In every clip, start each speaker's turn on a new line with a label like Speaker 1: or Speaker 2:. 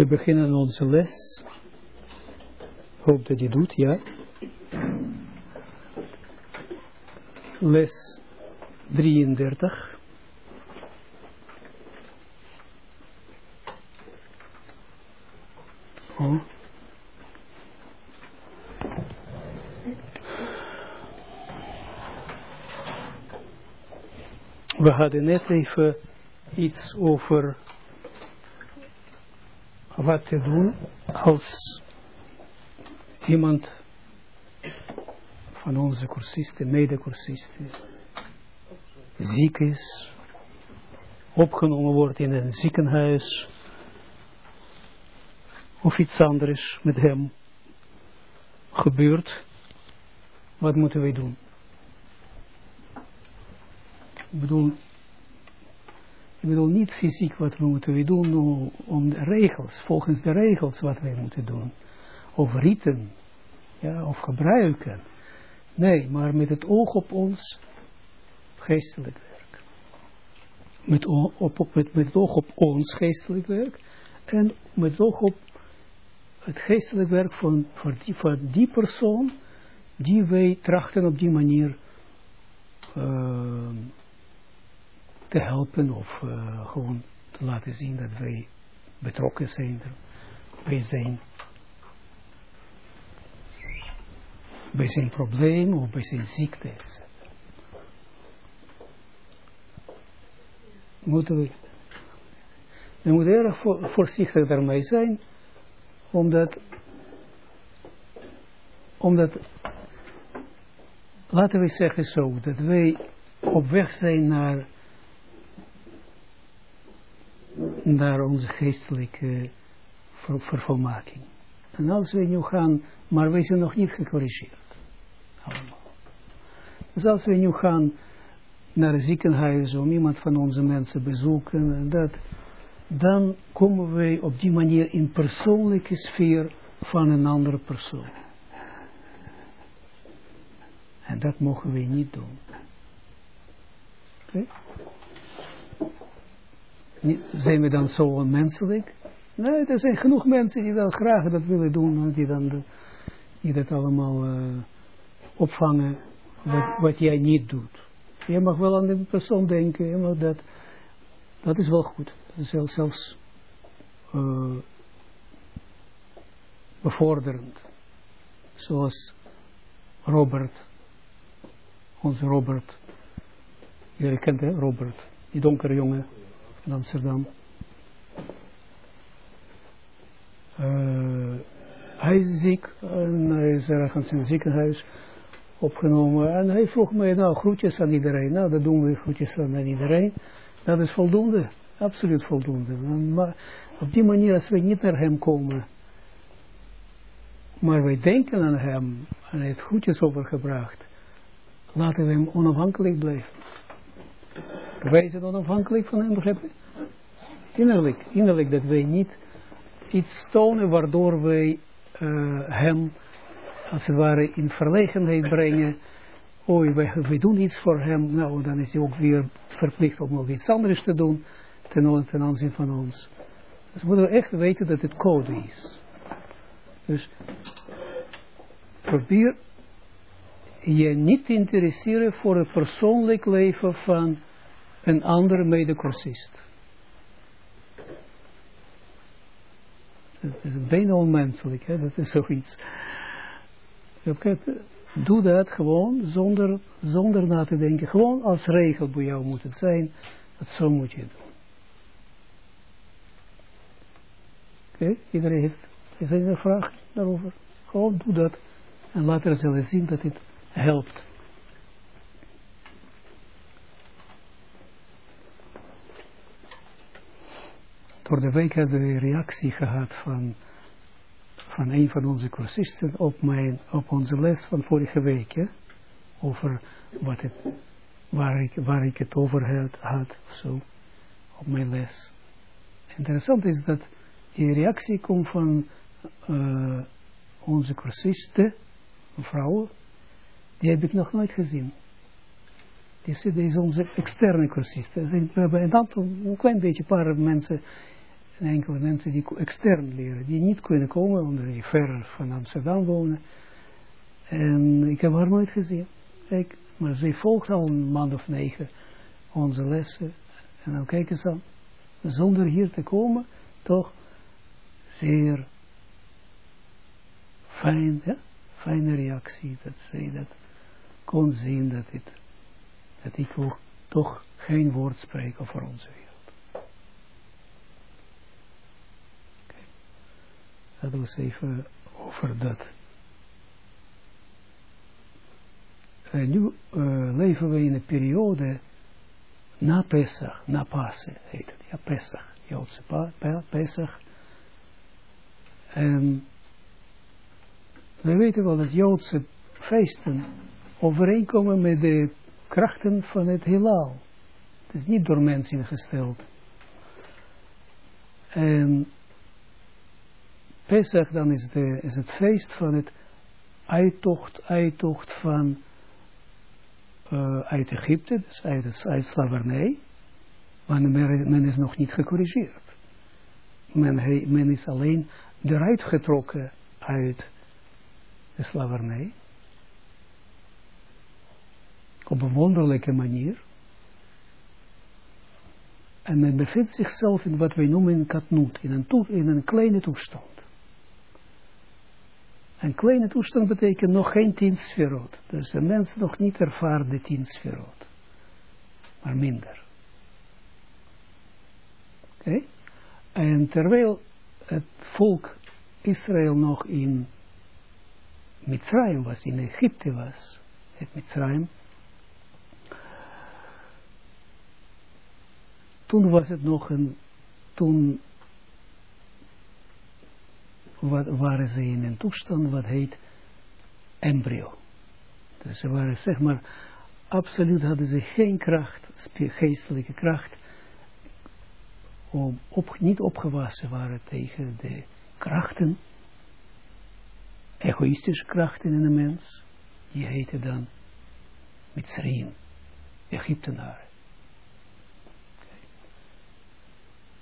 Speaker 1: We beginnen onze les. Hoop dat je doet, ja. Les 33. Oh. We hadden net even iets over wat te doen als iemand van onze cursisten, mede-cursisten, ziek is, opgenomen wordt in een ziekenhuis, of iets anders met hem gebeurt, wat moeten wij doen? Ik bedoel, ik bedoel niet fysiek wat we moeten doen om, om de regels, volgens de regels wat wij moeten doen. Of riten, ja, of gebruiken. Nee, maar met het oog op ons geestelijk werk. Met, op, op, met, met het oog op ons geestelijk werk. En met het oog op het geestelijk werk van, voor, die, die persoon die wij trachten op die manier uh, te helpen of uh, gewoon te laten zien dat wij betrokken zijn. Wij zijn bij zijn probleem of bij zijn ziekte. Moeten we, we moeten erg voorzichtig daarmee zijn, omdat, omdat, laten we zeggen zo, dat wij op weg zijn naar, naar onze geestelijke ver, vervolmaking. En als we nu gaan, maar wij zijn nog niet gecorrigeerd. Dus als we nu gaan naar een ziekenhuis om iemand van onze mensen bezoeken, en dat, dan komen wij op die manier in persoonlijke sfeer van een andere persoon. En dat mogen wij niet doen. Okay? Zijn we dan zo onmenselijk? Nee, er zijn genoeg mensen die wel graag dat willen doen, die, dan, die dat allemaal uh, opvangen, wat, wat, jij niet doet. Je mag wel aan de persoon denken, maar dat, dat is wel goed. Dat is zelfs uh, bevorderend. Zoals Robert, onze Robert, jullie kent Robert, die donkere jongen Amsterdam. Uh, hij is ziek en hij is ergens in het ziekenhuis opgenomen. En hij vroeg mij, nou, groetjes aan iedereen. Nou, dat doen we, groetjes aan iedereen. Dat is voldoende, absoluut voldoende. Maar op die manier, als we niet naar hem komen, maar wij denken aan hem en hij heeft groetjes overgebracht, laten we hem onafhankelijk blijven. Wij zijn onafhankelijk van hem, begrijp je? Innerlijk, innerlijk dat wij niet iets tonen waardoor wij uh, hem als het ware in verlegenheid brengen. Oh, wij, doen iets voor hem, nou dan is hij ook weer verplicht om nog iets anders te doen ten, ten aanzien van ons. Dus moeten we echt weten dat het code is. Dus probeer je niet te interesseren voor het persoonlijk leven van een andere medecursist. Dat is bijna onmenselijk, hè? dat is zoiets. Doe dat gewoon zonder, zonder na te denken. Gewoon als regel bij jou moet het zijn. Dat zo moet je doen. Oké, iedereen heeft, is er een vraag daarover? Gewoon doe dat. En later zullen zien dat het helpt. Door de week hebben we een reactie gehad van, van een van onze cursisten op, mijn, op onze les van vorige week. Over wat het, waar, ik, waar ik het over had, had of zo, op mijn les. Interessant is dat die reactie komt van uh, onze cursisten, vrouwen, die heb ik nog nooit gezien. Die is onze externe cursisten. We hebben een aantal, een klein beetje, paar mensen zijn enkele mensen die extern leren, die niet kunnen komen, omdat die ver van Amsterdam wonen. En ik heb haar nooit gezien. Kijk, maar ze volgt al een maand of negen onze lessen. En dan kijken ze aan, zonder hier te komen, toch zeer fijn, ja? fijne reactie, dat zij dat kon zien dat, het, dat ik toch geen woord spreek over onze wereld. Dat was even over dat. En nu uh, leven we in een periode na Pesach, na Pasen heet het. Ja, Pesach, Joodse Pesach. En we weten wel dat Joodse feesten overeenkomen met de krachten van het heelal. Het is niet door mensen ingesteld. En Pesach dan is, de, is het feest van het uittocht, uittocht van uh, uit Egypte, dus uit, slavernij, maar men, is nog niet gecorrigeerd. Men, men is alleen eruit getrokken uit de slavernij, op een wonderlijke manier. En men bevindt zichzelf in wat wij noemen een katnoot, in een, in een kleine toestand. Een kleine toestand betekent nog geen tien sferot. Dus de mens nog niet ervaart de tien sferot. Maar minder. Oké? En terwijl het volk Israël nog in Mitzrayim was, in Egypte was, het Mitzrayim, toen was het nog een, toen wat, waren ze in een toestand wat heet embryo. Dus ze waren zeg maar, absoluut hadden ze geen kracht, geestelijke kracht, om op, niet opgewassen waren tegen de krachten, egoïstische krachten in de mens, die heette dan Mitzrayim, Egyptenaren.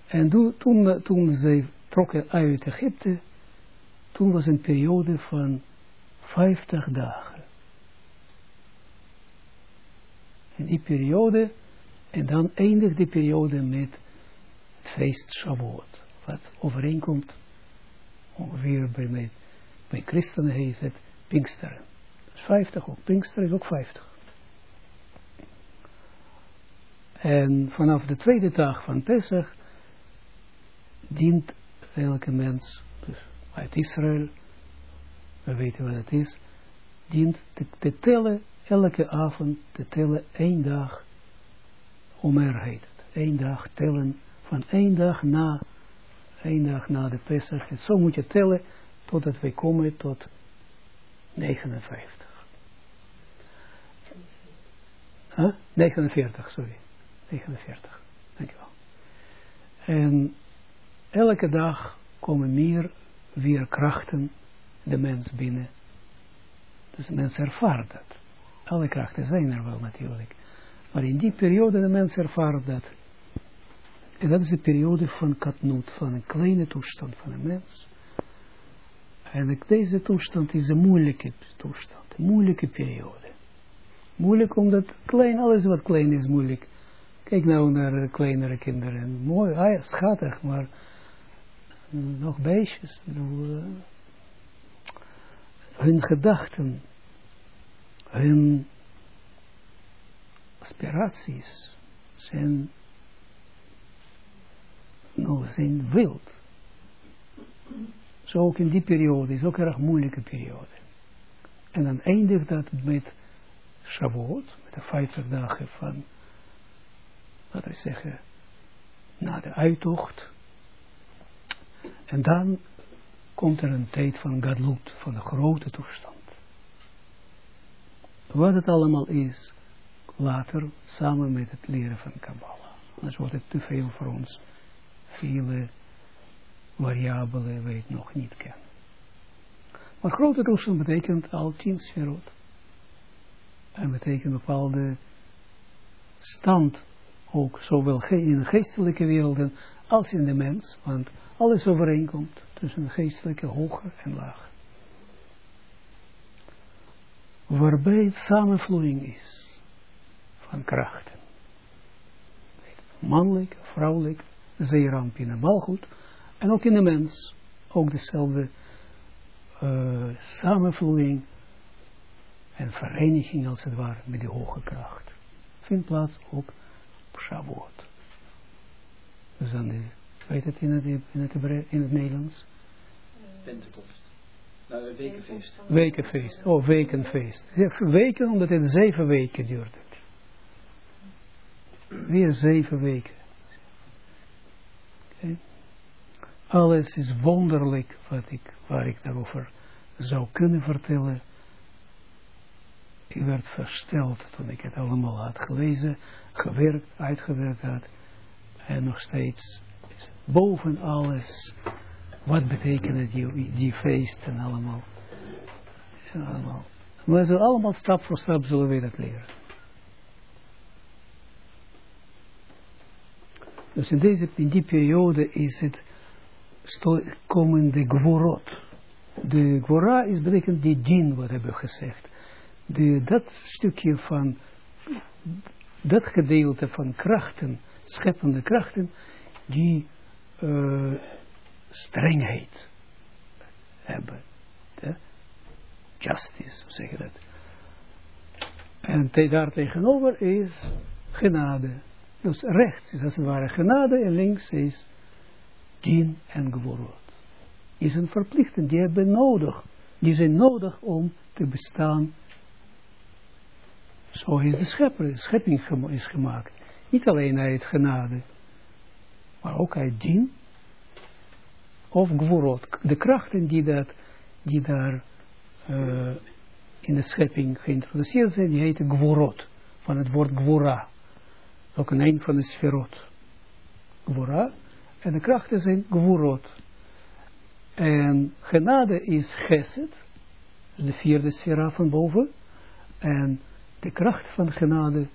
Speaker 1: En toen, toen ze trokken uit Egypte, toen was een periode van 50 dagen. En die periode, en dan eindigt die periode met het feest Shavuot, wat overeenkomt ongeveer bij, mij, bij christenen heet het Pinksteren. Dus 50 ook, Pinksteren is ook 50. En vanaf de tweede dag van Pesach dient elke mens uit Israël, we weten wat het is, dient te, te tellen, elke avond te tellen één dag, Omer heet het, één dag tellen, van één dag na, één dag na de Pesach, en zo moet je tellen, totdat we komen tot 59. Huh? 49, sorry. 49, dankjewel. En elke dag komen meer weer krachten de mens binnen. Dus de mens ervaart dat. Alle krachten zijn er wel natuurlijk. Maar in die periode de mens ervaart dat. En dat is de periode van katnoot, van een kleine toestand van een mens. En deze toestand is een moeilijke toestand, een moeilijke periode. Moeilijk omdat klein, alles wat klein is moeilijk. Kijk nou naar kleinere kinderen. Mooi, ah, schattig, maar nog beestjes. Bedoel, hun gedachten, hun aspiraties zijn, nou, zijn wild. Zo ook in die periode, is ook een erg moeilijke periode. En dan eindigt dat met Shavuot, met de 50 dagen van, laten we zeggen, na de uittocht, en dan komt er een tijd van gadlut, van een grote toestand. Wat het allemaal is, later samen met het leren van Kabbalah. Anders wordt het te veel voor ons. Vele variabelen we het nog niet kennen. Maar grote toestand betekent al tien sferot. En betekent bepaalde stand ook zowel in de geestelijke werelden als in de mens, want alles overeenkomt tussen geestelijke hoger en laag. Waarbij het samenvloeiing is van krachten. Mannelijk, vrouwelijk, zeeramp in de balgoed en ook in de mens. Ook dezelfde uh, samenvloeiing en vereniging als het ware met de hoge kracht. Vindt plaats op Shavuot. Dus dan is, weet het in het, in het, in het Nederlands?
Speaker 2: Pentecost. Nou, wekenfeest.
Speaker 1: Wekenfeest. Oh, wekenfeest. Weken omdat het zeven weken duurt. Weer zeven weken. Okay. Alles is wonderlijk wat ik, waar ik daarover zou kunnen vertellen. Ik werd versteld toen ik het allemaal had gelezen, gewerkt, uitgewerkt had. En nog steeds boven alles. Wat betekenen die, die feesten allemaal? Allemaal. Maar ze allemaal stap voor stap zullen we dat leren. Dus in, deze, in die periode is het komen de gvorot. De gwora is betekent die din, wat hebben we gezegd. Dat stukje van, dat gedeelte van krachten, scheppende krachten, die uh, strengheid hebben. Justice, hoe zeg je dat? En daar tegenover is genade. Dus rechts is als het ware genade en links is dien en geworot. Is een verplichting, die hebben nodig. Die zijn nodig om te bestaan. Zo is de schepper, schepping is gemaakt. Niet alleen uit genade, maar ook uit dien of geworot. De krachten die, dat, die daar uh, in de schepping geïntroduceerd zijn, die heten geworot. Van het woord gwora ook een een van de sferot. Gwora. En de krachten zijn gwurot. En genade is geset. De vierde sfera van boven. En de kracht van genade,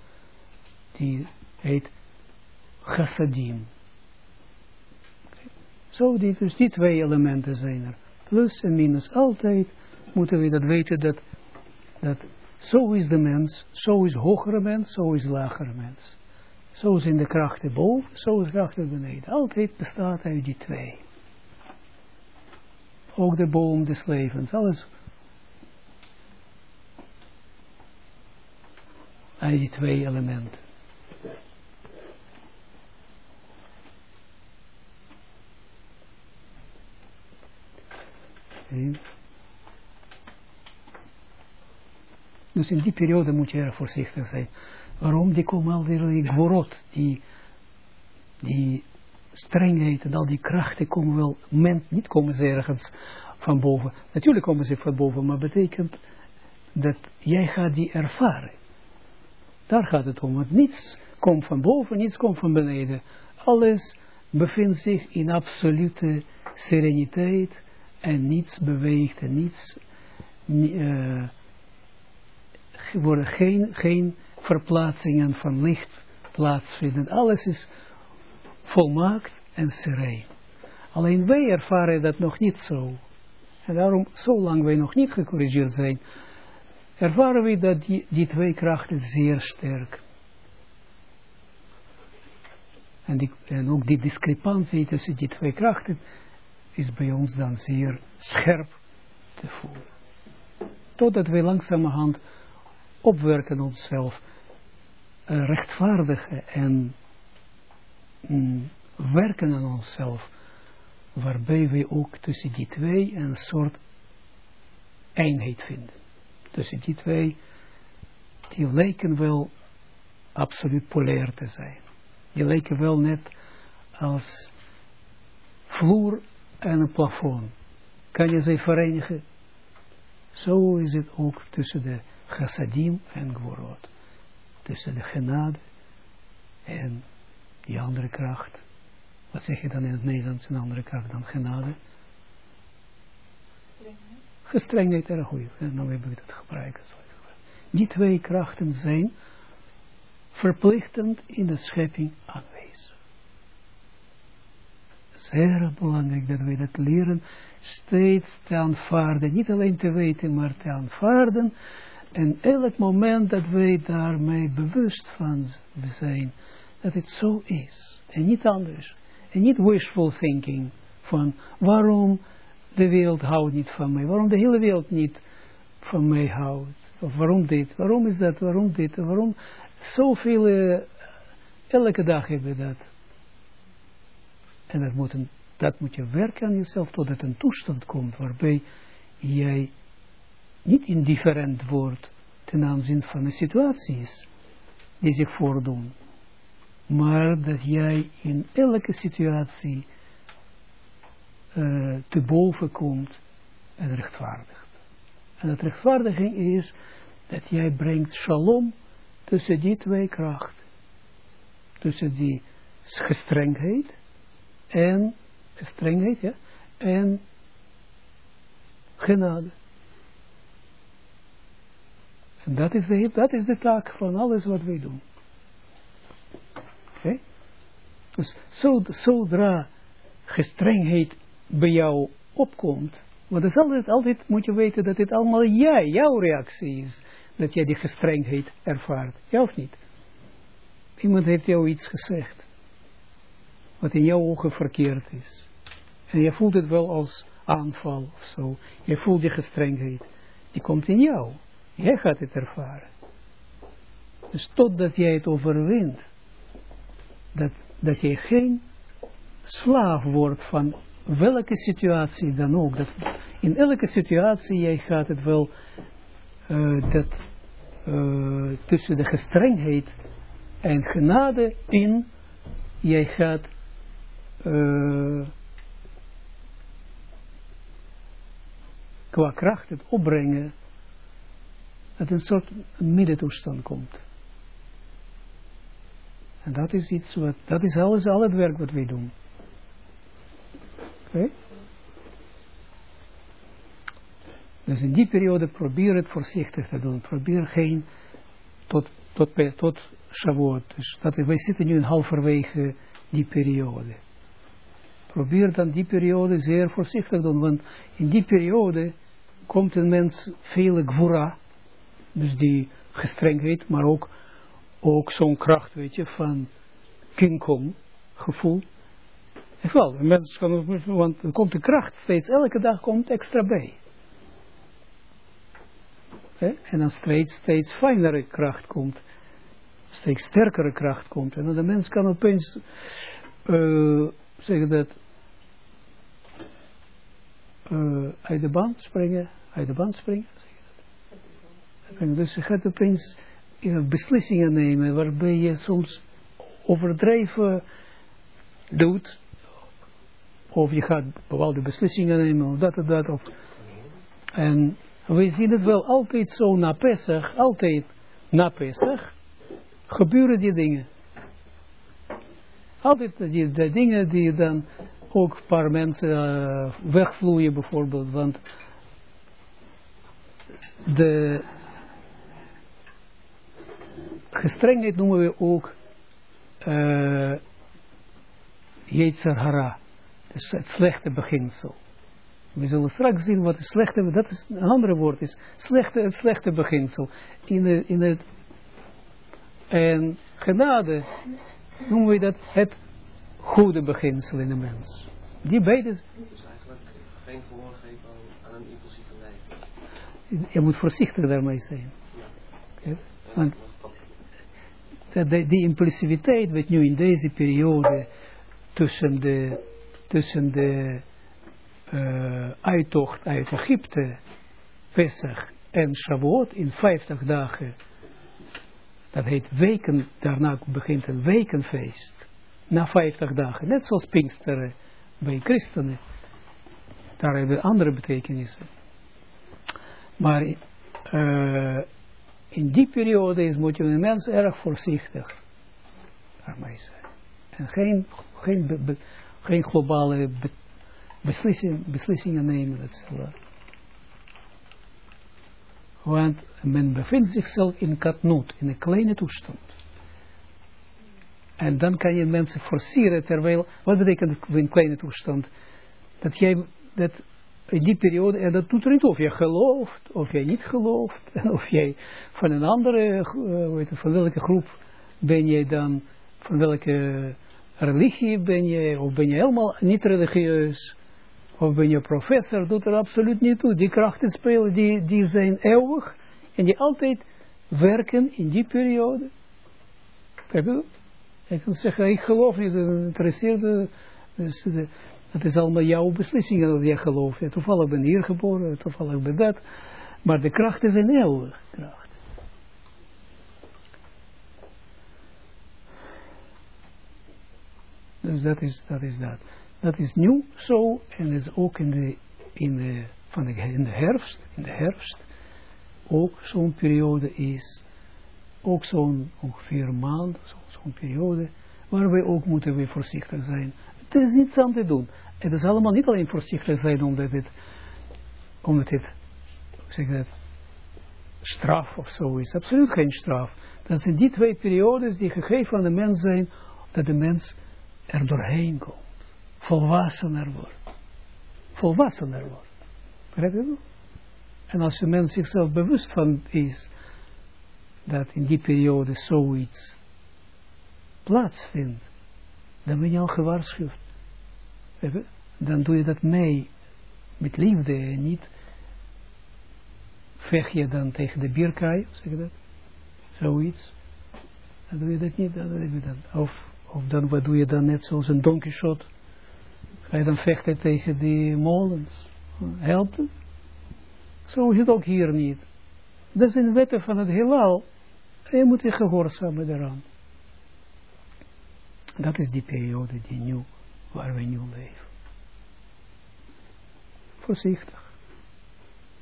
Speaker 1: die heet chassadim. Zo, die, dus die twee elementen zijn er. Plus en minus. Altijd moeten we dat weten dat, dat zo is de mens, zo is hogere mens, zo is lagere mens. Zo zijn de krachten boven, zo is de krachten beneden. Altijd bestaat uit die twee. Ook de boom des levens, alles. Uit die twee elementen. Dus in die periode moet je erg voorzichtig zijn. Waarom? Die komen al die gworot, die, die strengheid en al die krachten komen wel, mens, niet komen ze ergens van boven. Natuurlijk komen ze van boven, maar betekent dat jij gaat die ervaren. Daar gaat het om, want niets komt van boven, niets komt van beneden. Alles bevindt zich in absolute sereniteit en niets beweegt en niets, uh, worden geen, geen verplaatsingen van licht plaatsvinden. Alles is volmaakt en sereen. Alleen wij ervaren dat nog niet zo. En daarom, zolang wij nog niet gecorrigeerd zijn, ervaren we dat die, die twee krachten zeer sterk. En, die, en ook die discrepantie tussen die twee krachten is bij ons dan zeer scherp te voelen. Totdat wij langzamerhand opwerken onszelf uh, rechtvaardigen en mm, werken aan onszelf, waarbij we ook tussen die twee een soort eenheid vinden. Tussen die twee, die lijken wel absoluut polair te zijn. Die lijken wel net als vloer en een plafond. Kan je ze verenigen? Zo is het ook tussen de chassadim en gvorot tussen de genade en die andere kracht. Wat zeg je dan in het Nederlands, een andere kracht dan genade? Gestrengheid. Gestrengheid, erg goed. En dan hebben we het gebruiken. Die twee krachten zijn verplichtend in de schepping aanwezig. Zeer belangrijk dat wij dat leren, steeds te aanvaarden, niet alleen te weten, maar te aanvaarden, en elk moment dat wij daarmee bewust van zijn, dat het zo is, en niet anders, en niet wishful thinking, van waarom de wereld houdt niet van mij, waarom de hele wereld niet van mij houdt, of waarom dit, waarom is dat, waarom dit, waarom, zoveel, uh, elke dag hebben we dat. En dat moet, dat moet je werken aan jezelf, totdat een toestand komt, waarbij jij niet indifferent wordt ten aanzien van de situaties die zich voordoen, maar dat jij in elke situatie uh, te boven komt en rechtvaardigt. En dat rechtvaardiging is dat jij brengt shalom tussen die twee krachten. Tussen die gestrengheid en gestrengheid, ja, en genade. En dat is de, dat is de taak van alles wat wij doen. Oké? Dus zodra gestrengheid bij jou opkomt, want het is altijd, altijd moet je weten dat het allemaal jij, jouw reactie is, dat jij die gestrengheid ervaart. Ja of niet? Iemand heeft jou iets gezegd, wat in jouw ogen verkeerd is. En je voelt het wel als aanval of zo. Je voelt die gestrengheid. Die komt in jou. Jij gaat het ervaren. Dus totdat jij het overwint, dat, dat jij geen slaaf wordt van welke situatie dan ook. Dat in elke situatie jij gaat het wel uh, dat uh, tussen de gestrengheid en genade in, jij gaat uh, qua kracht het opbrengen dat een soort middentoestand komt. En dat is iets wat, dat is alles, al het werk wat wij doen. Oké? Dus in die periode probeer het voorzichtig te doen. Probeer geen, tot, tot, tot Shavuot. Dus dat, wij zitten nu in halverwege die periode. Probeer dan die periode zeer voorzichtig te doen. Want in die periode komt een mens veel gwura dus die gestrengheid, maar ook, ook zo'n kracht, weet je, van King gevoel. En wel, een mens kan, want er komt de kracht steeds, elke dag komt extra bij. En dan steeds, steeds fijnere kracht komt, steeds sterkere kracht komt. En dan de mens kan opeens, uh, zeggen dat, uh, uit de band springen, uit de band springen, en dus je gaat opeens beslissingen nemen waarbij je soms overdreven doet. Of je gaat bepaalde beslissingen nemen of dat of dat. Of, en we zien het wel altijd zo na Pesach, altijd na Pesach, gebeuren die dingen. Altijd die, die dingen die dan ook een paar mensen uh, wegvloeien bijvoorbeeld, want de gestrengheid noemen we ook uh, Yetzer Hara. Dus het slechte beginsel. We zullen straks zien wat het slechte, dat is een ander woord is, slechte, het slechte beginsel. In, in het, en genade noemen we dat het goede beginsel in de mens. Die beide... Dus eigenlijk
Speaker 2: geen gehoor geven aan een impulsieve.
Speaker 1: Je moet voorzichtig daarmee zijn. Ja. Want dat die impulsiviteit wat nu in deze periode tussen de, tussen de uh, uittocht uit Egypte, Pesach en Shavuot in 50 dagen, dat heet weken, daarna begint een wekenfeest, na 50 dagen, net zoals Pinksteren bij christenen, daar hebben andere betekenissen. Maar uh, in die periode is, moet je een mens erg voorzichtig daarmee zijn. En geen, geen, geen globale be, beslissing, beslissingen nemen. Dat Want men bevindt zichzelf in katnoot, in een kleine toestand. En dan kan je mensen forceren, terwijl, wat betekent een kleine toestand? Dat jij, dat in die periode, en dat doet er niet of je gelooft, of jij niet gelooft, en of jij van een andere, uh, weet het, van welke groep ben je dan, van welke religie ben je, of ben je helemaal niet religieus, of ben je professor, doet er absoluut niet toe. Die krachten spelen, die, die zijn eeuwig, en die altijd werken in die periode. Kijk je Ik kan zeggen, ik geloof niet, dat interesseert, dus de, het is allemaal jouw beslissing dat je gelooft. Ja, toevallig ben hier geboren, toevallig ben dat. Maar de kracht is een eeuwige kracht. Dus dat is dat. Is dat. dat is nu zo en is ook in de, in de, van de, in de herfst, in de herfst, ook zo'n periode is, ook zo'n ongeveer maand, zo'n periode, waar wij ook moeten we voorzichtig zijn. Het is niets aan te doen. Het is allemaal niet alleen voorzichtig zijn omdat het, omdat het, zeg dat, straf of zo is. Absoluut geen straf. Dat zijn die twee periodes die gegeven aan de mens zijn, dat de mens er doorheen komt. Volwassener wordt. Volwassener wordt. Begrijp je En als de mens zichzelf bewust van is, dat in die periode zoiets plaatsvindt, dan ben je al gewaarschuwd. Dan doe je dat mee met liefde en niet vecht je dan tegen de bierkaai, zeg je dat? Zoiets. Dan doe je dat niet, dan doe je dat. Of, of dan, wat doe je dan net zoals een donkey shot? Ga je dan vechten tegen die molens? Helpen? Zo is het ook hier niet. Dat zijn wetten van het heelal. En je moet je gehoorzamen eraan. Dat is die periode die nu, waar we nu leven. Voorzichtig.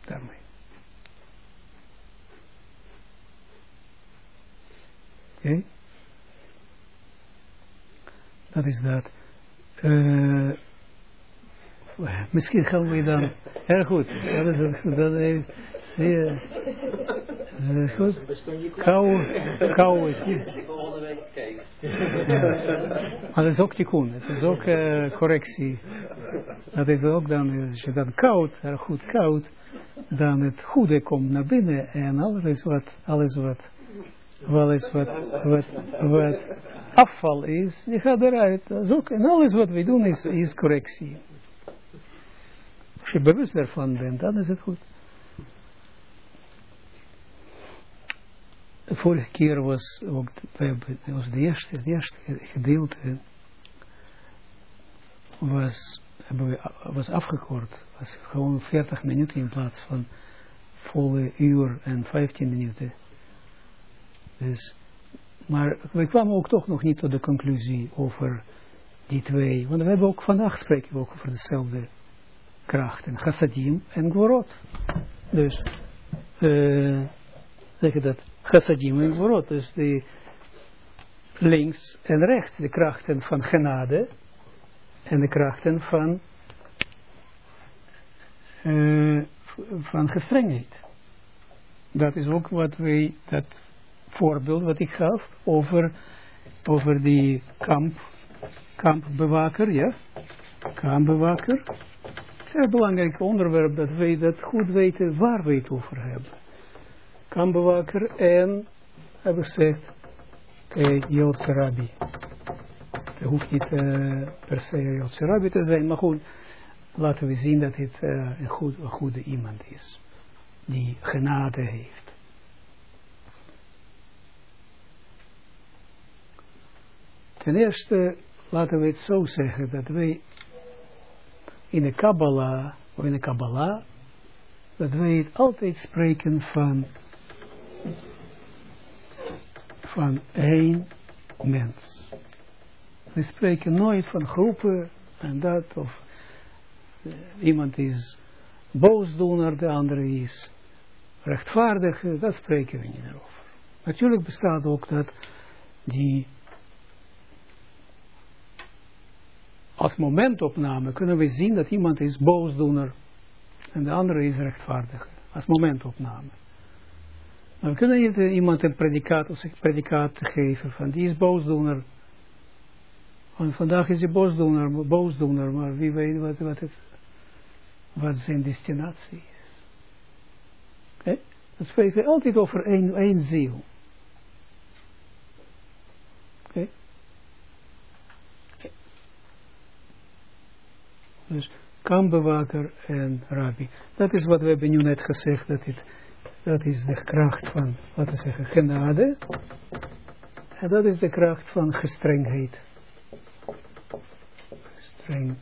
Speaker 1: Daarmee. Oké. Okay. Dat is dat. Uh, misschien gaan we dan. Heel goed. Dat is, dat is zeer. Uh, goed. Kou, kou is niet. Kijken. Maar dat is ook tikkun. Het is ook uh, correctie. Dat is ook dan, als je dan koud, goed koud, dan het goede komt naar binnen en alles wat, alles wat, alles wat, wat, wat afval is, die gaat eruit. Dat is ook, en alles wat we doen is, is correctie. Als je bewust daarvan bent, dan is het goed. De vorige keer was ook, was de eerste, het eerste gedeelte was, was afgekort. Was gewoon 40 minuten in plaats van volle uur en 15 minuten. Dus, maar we kwamen ook toch nog niet tot de conclusie over die twee. Want we hebben ook vandaag spreken we ook over dezelfde krachten. Chassadim en Gvorot. Dus, uh, zeg je dat? Chassadim en Gvorot. Dus de links en rechts. De krachten van genade en de krachten van, uh, van gestrengheid. Dat is ook wat wij, dat voorbeeld wat ik gaf over, over die kamp, kampbewaker, ja, kampbewaker. Het is een belangrijk onderwerp dat wij dat goed weten waar we het over hebben. Kampbewaker en, heb ik gezegd, eh, Joodse rabbi. Het hoeft niet uh, per se Joodse rabbi te zijn, maar goed, laten we zien dat het uh, een, goed, een goede iemand is. Die genade heeft. Ten eerste, laten we het zo zeggen, dat wij in de Kabbalah, of in de Kabbalah, dat wij het altijd spreken van, van één mens. We spreken nooit van groepen en dat, of uh, iemand is boosdoener, de andere is rechtvaardig, dat spreken we niet over. Natuurlijk bestaat ook dat die als momentopname kunnen we zien dat iemand is boosdoener en de andere is rechtvaardig. Als momentopname. We kunnen niet iemand een predicaat, of predicaat geven van die is boosdoener vandaag is hij boosdoener, boosdoener, maar wie weet wat, wat, zijn destinatie is. Oké? Dan spreken we altijd over één, één ziel. Oké? Dus kambewaker en rabbi. Dat is wat we hebben nu net gezegd, dat, het, dat is de kracht van, laten we zeggen, genade. En dat is de kracht van gestrengheid. Streng.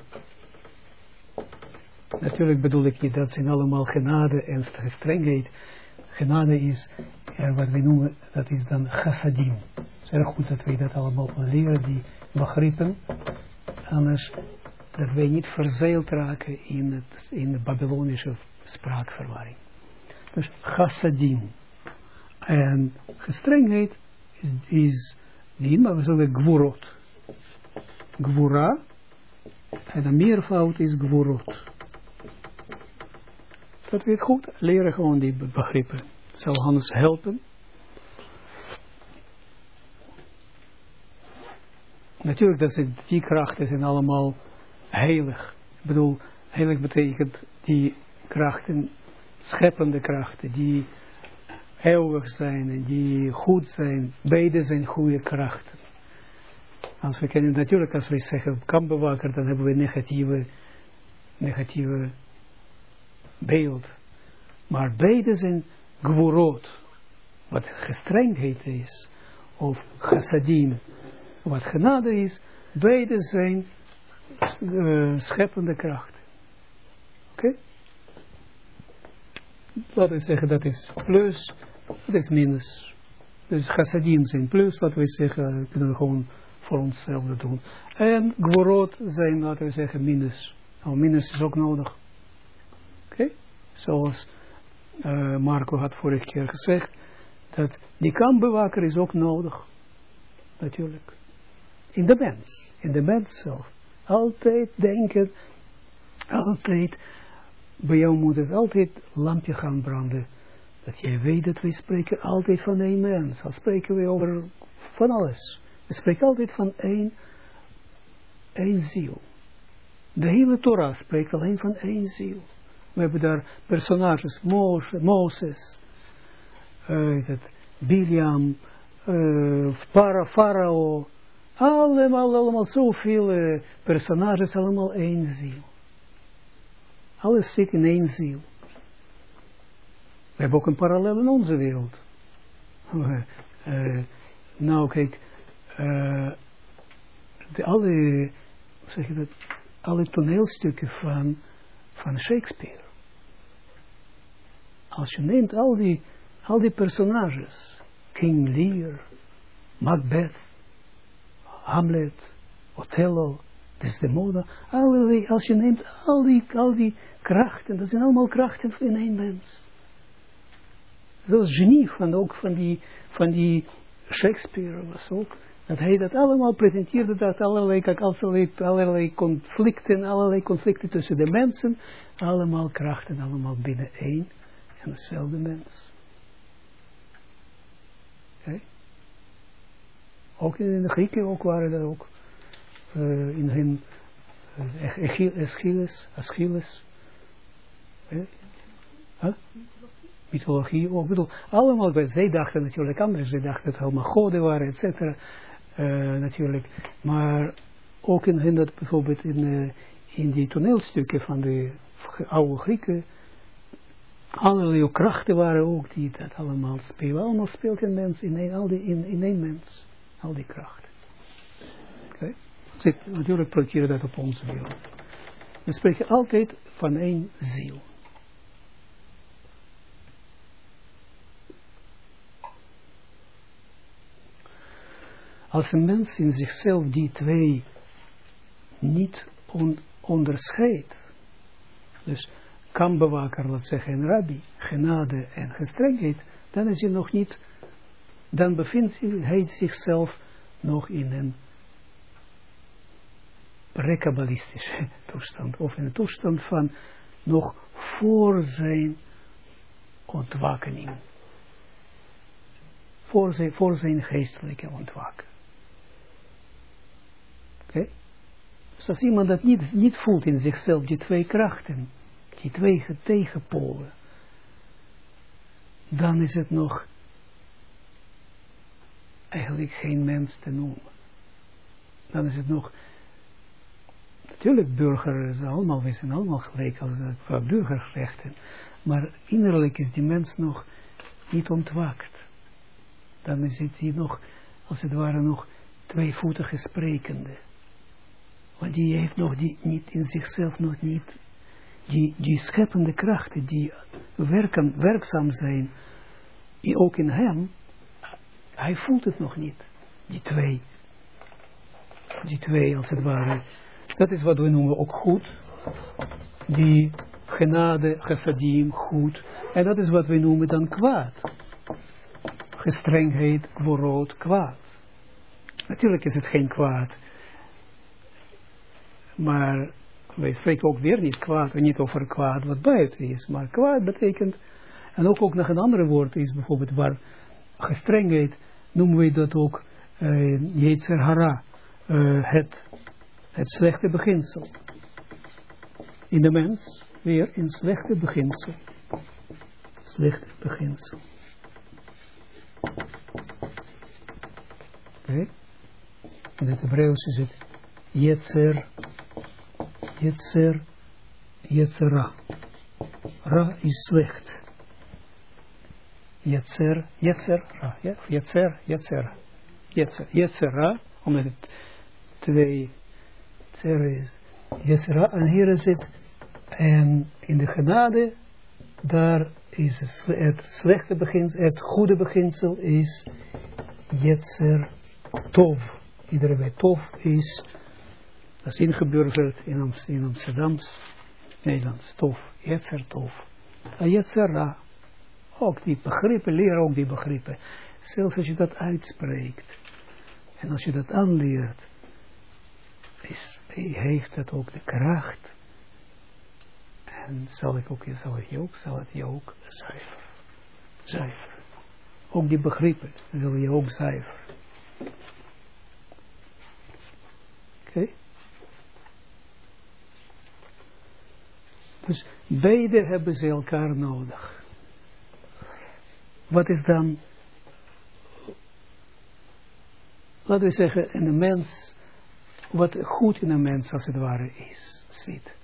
Speaker 1: Natuurlijk bedoel ik niet, dat zijn allemaal genade en gestrengheid. Genade is, wat we noemen, dat is dan chassadim. Het is erg goed dat wij dat allemaal leren, die begrippen. Anders dat wij niet verzeild raken in, het, in de Babylonische spraakverwarring. Dus chassadim. En gestrengheid is, is die, maar we zullen gvorot. Gwora. En de meervoud is gvorot. Dat weet goed. Leren gewoon die begrippen. Zal Hans helpen. Natuurlijk, dat zijn, die krachten zijn allemaal heilig. Ik bedoel, heilig betekent die krachten, scheppende krachten, die eeuwig zijn die goed zijn. Beide zijn goede krachten. Als we kennen, natuurlijk als wij zeggen kambewaker, dan hebben we negatieve, negatieve beeld. Maar beide zijn gworot, wat gestrengheid is, of chassadim, wat genade is, beide zijn uh, scheppende kracht. Oké? Okay? Laten we zeggen dat is plus, dat is minus. Dus chassadim zijn plus, laten we zeggen, kunnen we gewoon voor onszelf doen. En gworot zijn, laten we zeggen, minus. Nou, minus is ook nodig. Oké? Zoals uh, Marco had vorige keer gezegd, dat die kambewaker is ook nodig. Natuurlijk. In de mens. In de mens zelf. Altijd denken, altijd, bij jou moet het altijd lampje gaan branden. Dat jij weet dat we spreken altijd van één mens. Spreken we over van alles. We spreken altijd van één, één ziel. De hele Torah spreekt alleen van één ziel. We hebben daar personages, Moses, Moses uh, Biliam, uh, Farao, allemaal, allemaal zoveel uh, personages, allemaal één ziel. Alles zit in één ziel. We hebben ook een parallel in onze wereld. Uh, nou, kijk, uh, de alle, zeg je alle toneelstukken van, van Shakespeare. Als je neemt al die, al die personages, King Lear, Macbeth, Hamlet, Othello, Desdemona, allerlei, als je neemt al die, al die krachten, dat zijn allemaal krachten in één mens. Zoals genie van ook van die, van die Shakespeare was dat hij dat allemaal presenteerde, dat allerlei, allerlei, allerlei conflicten, allerlei conflicten tussen de mensen, allemaal krachten, allemaal binnen één en dezelfde mens. Okay. Ook in de Grieken ook waren er ook uh, in hun uh, Aeschylus, Aeschylus mythologie ook, bedoel, allemaal, zij dachten natuurlijk anders, zij dachten dat het allemaal goden waren, et cetera, natuurlijk, maar ook in hun dat bijvoorbeeld in, in die toneelstukken van de oude Grieken, allerlei krachten waren ook die dat allemaal spelen, allemaal speelt een mens in een, al die, in, in één mens al die kracht. Okay. Zit, natuurlijk projecteren dat op onze wereld. We spreken altijd van één ziel. Als een mens in zichzelf die twee niet on, onderscheidt, dus kambewaker, laat zeggen, en rabbi, genade en gestrengheid, dan is hij nog niet dan bevindt hij zichzelf nog in een prekabalistische toestand, of in een toestand van nog voor zijn ontwakening. Voor zijn, voor zijn geestelijke ontwaken. Oké? Dus als iemand dat niet, voelt in zichzelf, die twee krachten, die twee tegenpolen, dan is het nog eigenlijk geen mens te noemen. Dan is het nog, natuurlijk burger, ze allemaal, we zijn allemaal gelijk als qua burgerrechten, maar innerlijk is die mens nog niet ontwaakt. Dan is het hier nog, als het ware, nog tweevoetige sprekende. Want die heeft nog die, niet in zichzelf nog niet, die, die scheppende krachten die werken, werkzaam zijn, ook in hem, hij voelt het nog niet. Die twee. Die twee als het ware. Dat is wat we noemen ook goed. Die genade, chassadim, goed. En dat is wat we noemen dan kwaad. Gestrengheid, kworot, kwaad. Natuurlijk is het geen kwaad. Maar wij spreken ook weer niet kwaad, niet over kwaad wat buiten is. Maar kwaad betekent, en ook, ook nog een andere woord is bijvoorbeeld waar gestrengheid, noemen we dat ook uh, Hara, uh, het, het slechte beginsel. In de mens, weer in slechte beginsel. Slechte beginsel. Oké. In het Hebreeuws is het Yetzer, Yetzer, Yetzera. Ra is slecht. Yetzer, Yetzer, Ra, ja? Yetzer, Yetzer, Yetzer, omdat het twee Tzer is. Yetzera, en hier is het, en in de genade, daar is het slechte beginsel, het goede beginsel is Yetzer Tov. Iedereen weet Tov is, dat is ingeburgerd in, Amst in Amsterdams, Nederlands, Tov, Yetzer Tov. Yetzer Ra. Ook die begrippen, leer ook die begrippen. Zelfs als je dat uitspreekt. En als je dat aanleert, is, heeft het ook de kracht. En zal ik ook, zal het je ook, zal het je ook zuiver. Zuiver. Ook die begrippen zal je ook zuiver. Oké. Dus beide hebben ze elkaar nodig wat is dan, laten we zeggen, in de mens, wat goed in een mens als het ware is, zit.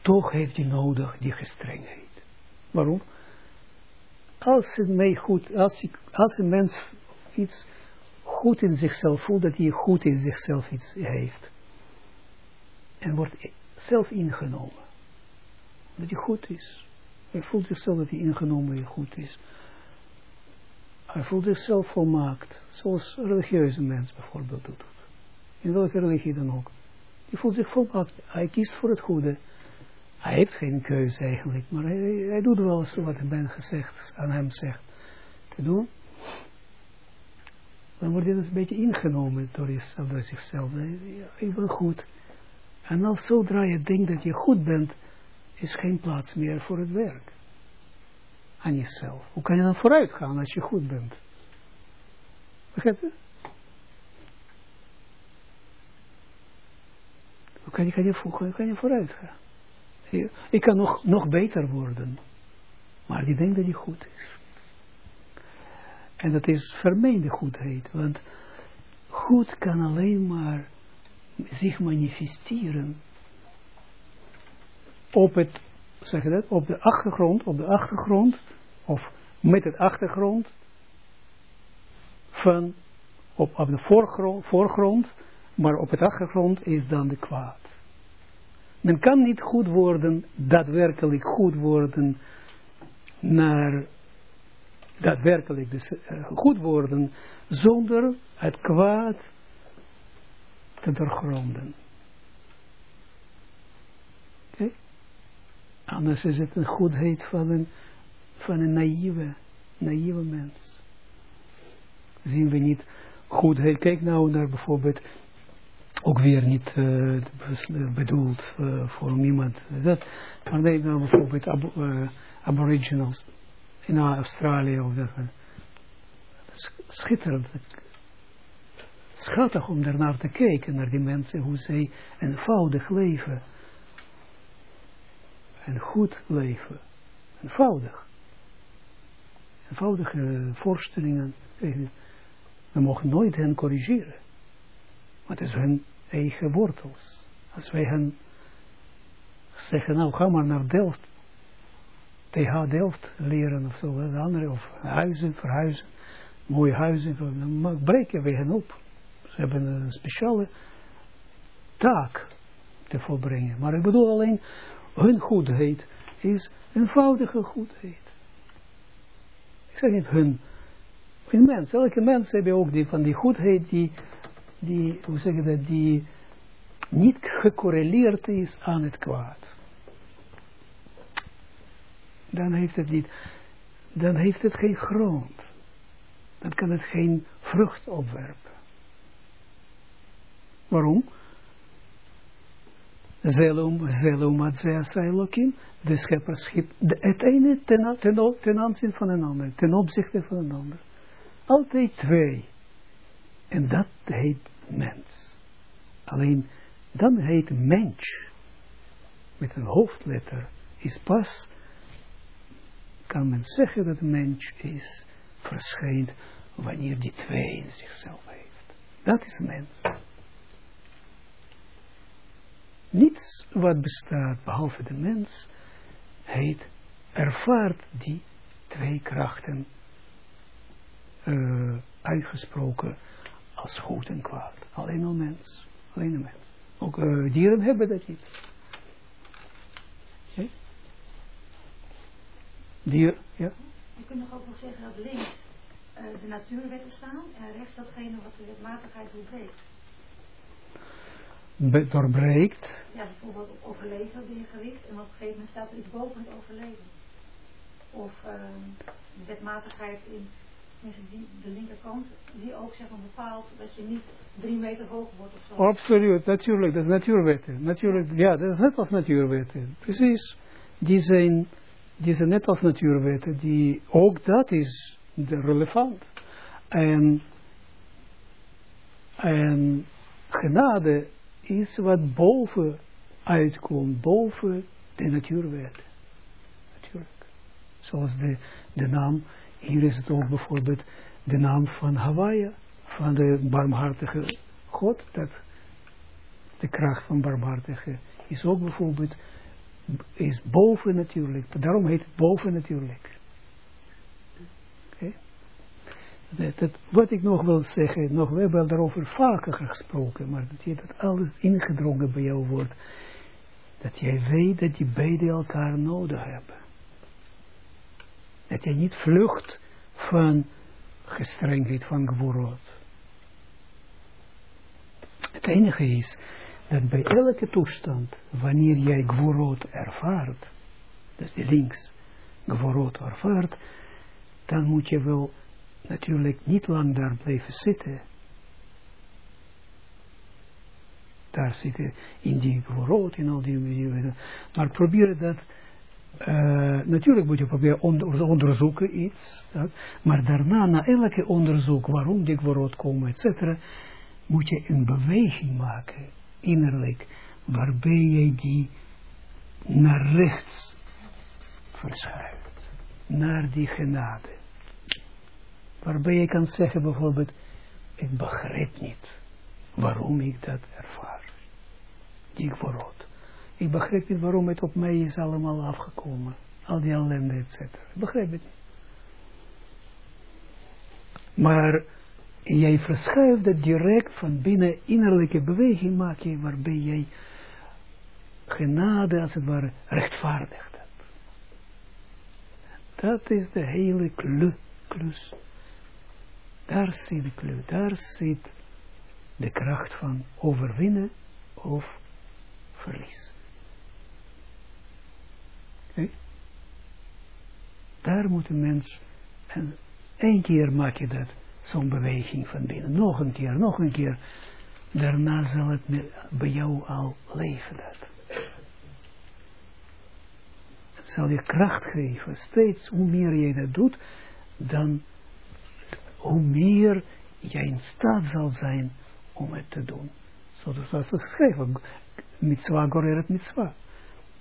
Speaker 1: Toch heeft hij nodig die gestrengheid. Waarom? Als een, mee goed, als, ik, als een mens iets goed in zichzelf voelt, dat hij goed in zichzelf iets heeft. En wordt zelf ingenomen. Dat hij goed is. Hij voelt zichzelf dat hij ingenomen en goed is. Hij voelt zichzelf volmaakt. Zoals een religieuze mens bijvoorbeeld doet. In welke religie dan ook. Hij voelt zich volmaakt. Hij kiest voor het goede. Hij heeft geen keuze eigenlijk. Maar hij, doet wel zo wat ben gezegd, aan hem zegt te doen. Dan wordt hij dus een beetje ingenomen door, jezelf, door zichzelf. Ik ben goed. En als zodra je denkt dat je goed bent, is geen plaats meer voor het werk. Aan jezelf. Hoe kan je dan vooruit gaan als je goed bent? Begrijp je? Hoe kan je, kan je, hoe kan je vooruit gaan? Ik kan nog, nog beter worden. Maar die denkt dat hij goed is. En dat is vermeende goedheid. Want goed kan alleen maar zich manifesteren op het, zeg je dat, op de achtergrond, op de achtergrond, of met het achtergrond van, op, op de voorgrond, voorgrond, maar op het achtergrond is dan de kwaad. Men kan niet goed worden, daadwerkelijk goed worden, naar, daadwerkelijk dus uh, goed worden, zonder het kwaad te doorgronden. Anders is het een goedheid van een, van een naïeve, naïeve mens. Zien we niet goedheid. Kijk nou naar bijvoorbeeld, ook weer niet uh, bedoeld uh, voor iemand. Dat, maar neem nou bijvoorbeeld ab, uh, aboriginals in Australië of dat. Schitterend. Schattig om daarnaar te kijken, naar die mensen, hoe zij eenvoudig leven. En goed leven. Eenvoudig. Eenvoudige voorstellingen. We mogen nooit hen corrigeren. Maar het is hun eigen wortels. Als wij hen zeggen, nou ga maar naar Delft. TH Delft leren of zo, de andere, of huizen, verhuizen, mooie huizen, dan breken we hen op. Ze hebben een speciale taak te volbrengen. Maar ik bedoel alleen, hun goedheid is eenvoudige goedheid. Ik zeg niet hun, hun mens, elke mens heeft ook die, van die goedheid die, die, hoe zeg dat, die niet gecorreleerd is aan het kwaad. Dan heeft het niet, dan heeft het geen grond. Dan kan het geen vrucht opwerpen. Waarom? Zelum, zelum, atzea, de schepper het ene ten, ten, ten aanzien van een ander, ten opzichte van een ander. Altijd twee. En dat heet mens. Alleen, dan heet mens, met een hoofdletter, is pas, kan men zeggen dat mens is, verschijnt, wanneer die twee in zichzelf heeft. Dat is mens. Niets wat bestaat, behalve de mens, heet, ervaart die twee krachten uh, uitgesproken als goed en kwaad. Alleen een mens. Alleen een mens. Ook uh, dieren hebben dat niet. Okay? Dier, ja?
Speaker 3: Je kunt nog ook wel zeggen dat links uh, de natuurwetten staan en rechts datgene wat de wetmatigheid doorbreekt.
Speaker 1: Doorbreekt?
Speaker 3: Ja, bijvoorbeeld op overleven je gericht en op een gegeven moment staat er iets boven het overleven. Of uh, de wetmatigheid in die, de linkerkant, die ook zeg maar bepaalt dat je niet drie meter hoog wordt of zo.
Speaker 1: Absoluut, natuurlijk, dat is natuurwetten. Natuurlijk, ja, dat is net als natuurwetten. Precies. Die zijn, die zijn net als natuurwetten, die, ook dat is relevant. En, en genade is wat boven uitkomt, boven de natuurwetten. Natuurlijk. Zoals de, de naam hier is het ook bijvoorbeeld de naam van Hawaii, van de barmhartige God, dat de kracht van barmhartige is ook bijvoorbeeld, is boven natuurlijk, daarom heet het boven natuurlijk. Okay. Dat, wat ik nog wil zeggen, nog, we hebben daarover vaker gesproken, maar dat je dat alles ingedrongen bij jou wordt, dat jij weet dat die beide elkaar nodig hebben. Dat je niet vlucht van gestrengheid van gevoelrot. Het enige is dat bij elke toestand, wanneer jij gevoelrot ervaart, dus die links gevoelrot ervaart, dan moet je wel natuurlijk niet lang daar blijven zitten. Daar zitten in die gevoelrot, in al die, maar probeer dat uh, natuurlijk moet je proberen onder, onderzoeken iets, dat, maar daarna, na elke onderzoek, waarom die wordt komen, etc., moet je een beweging maken, innerlijk, waarbij je die naar rechts verschuift, naar die genade. Waarbij je kan zeggen bijvoorbeeld, ik begrijp niet waarom ik dat ervaar. Die wordt ik begrijp niet waarom het op mij is allemaal afgekomen. Al die ellende, et cetera. Ik begrijp het niet. Maar jij verschuift het direct van binnen innerlijke beweging maak je, waarbij jij genade als het ware rechtvaardigt hebt. Dat is de hele klus. Daar zit de klus, daar zit de kracht van overwinnen of verliezen. Daar moet een mens, en één keer maak je dat, zo'n beweging van binnen, nog een keer, nog een keer, daarna zal het bij jou al leven dat. Het zal je kracht geven, steeds hoe meer jij dat doet, dan hoe meer jij in staat zal zijn om het te doen. Zoals is geschreven, mitzwa goreret mitzwa.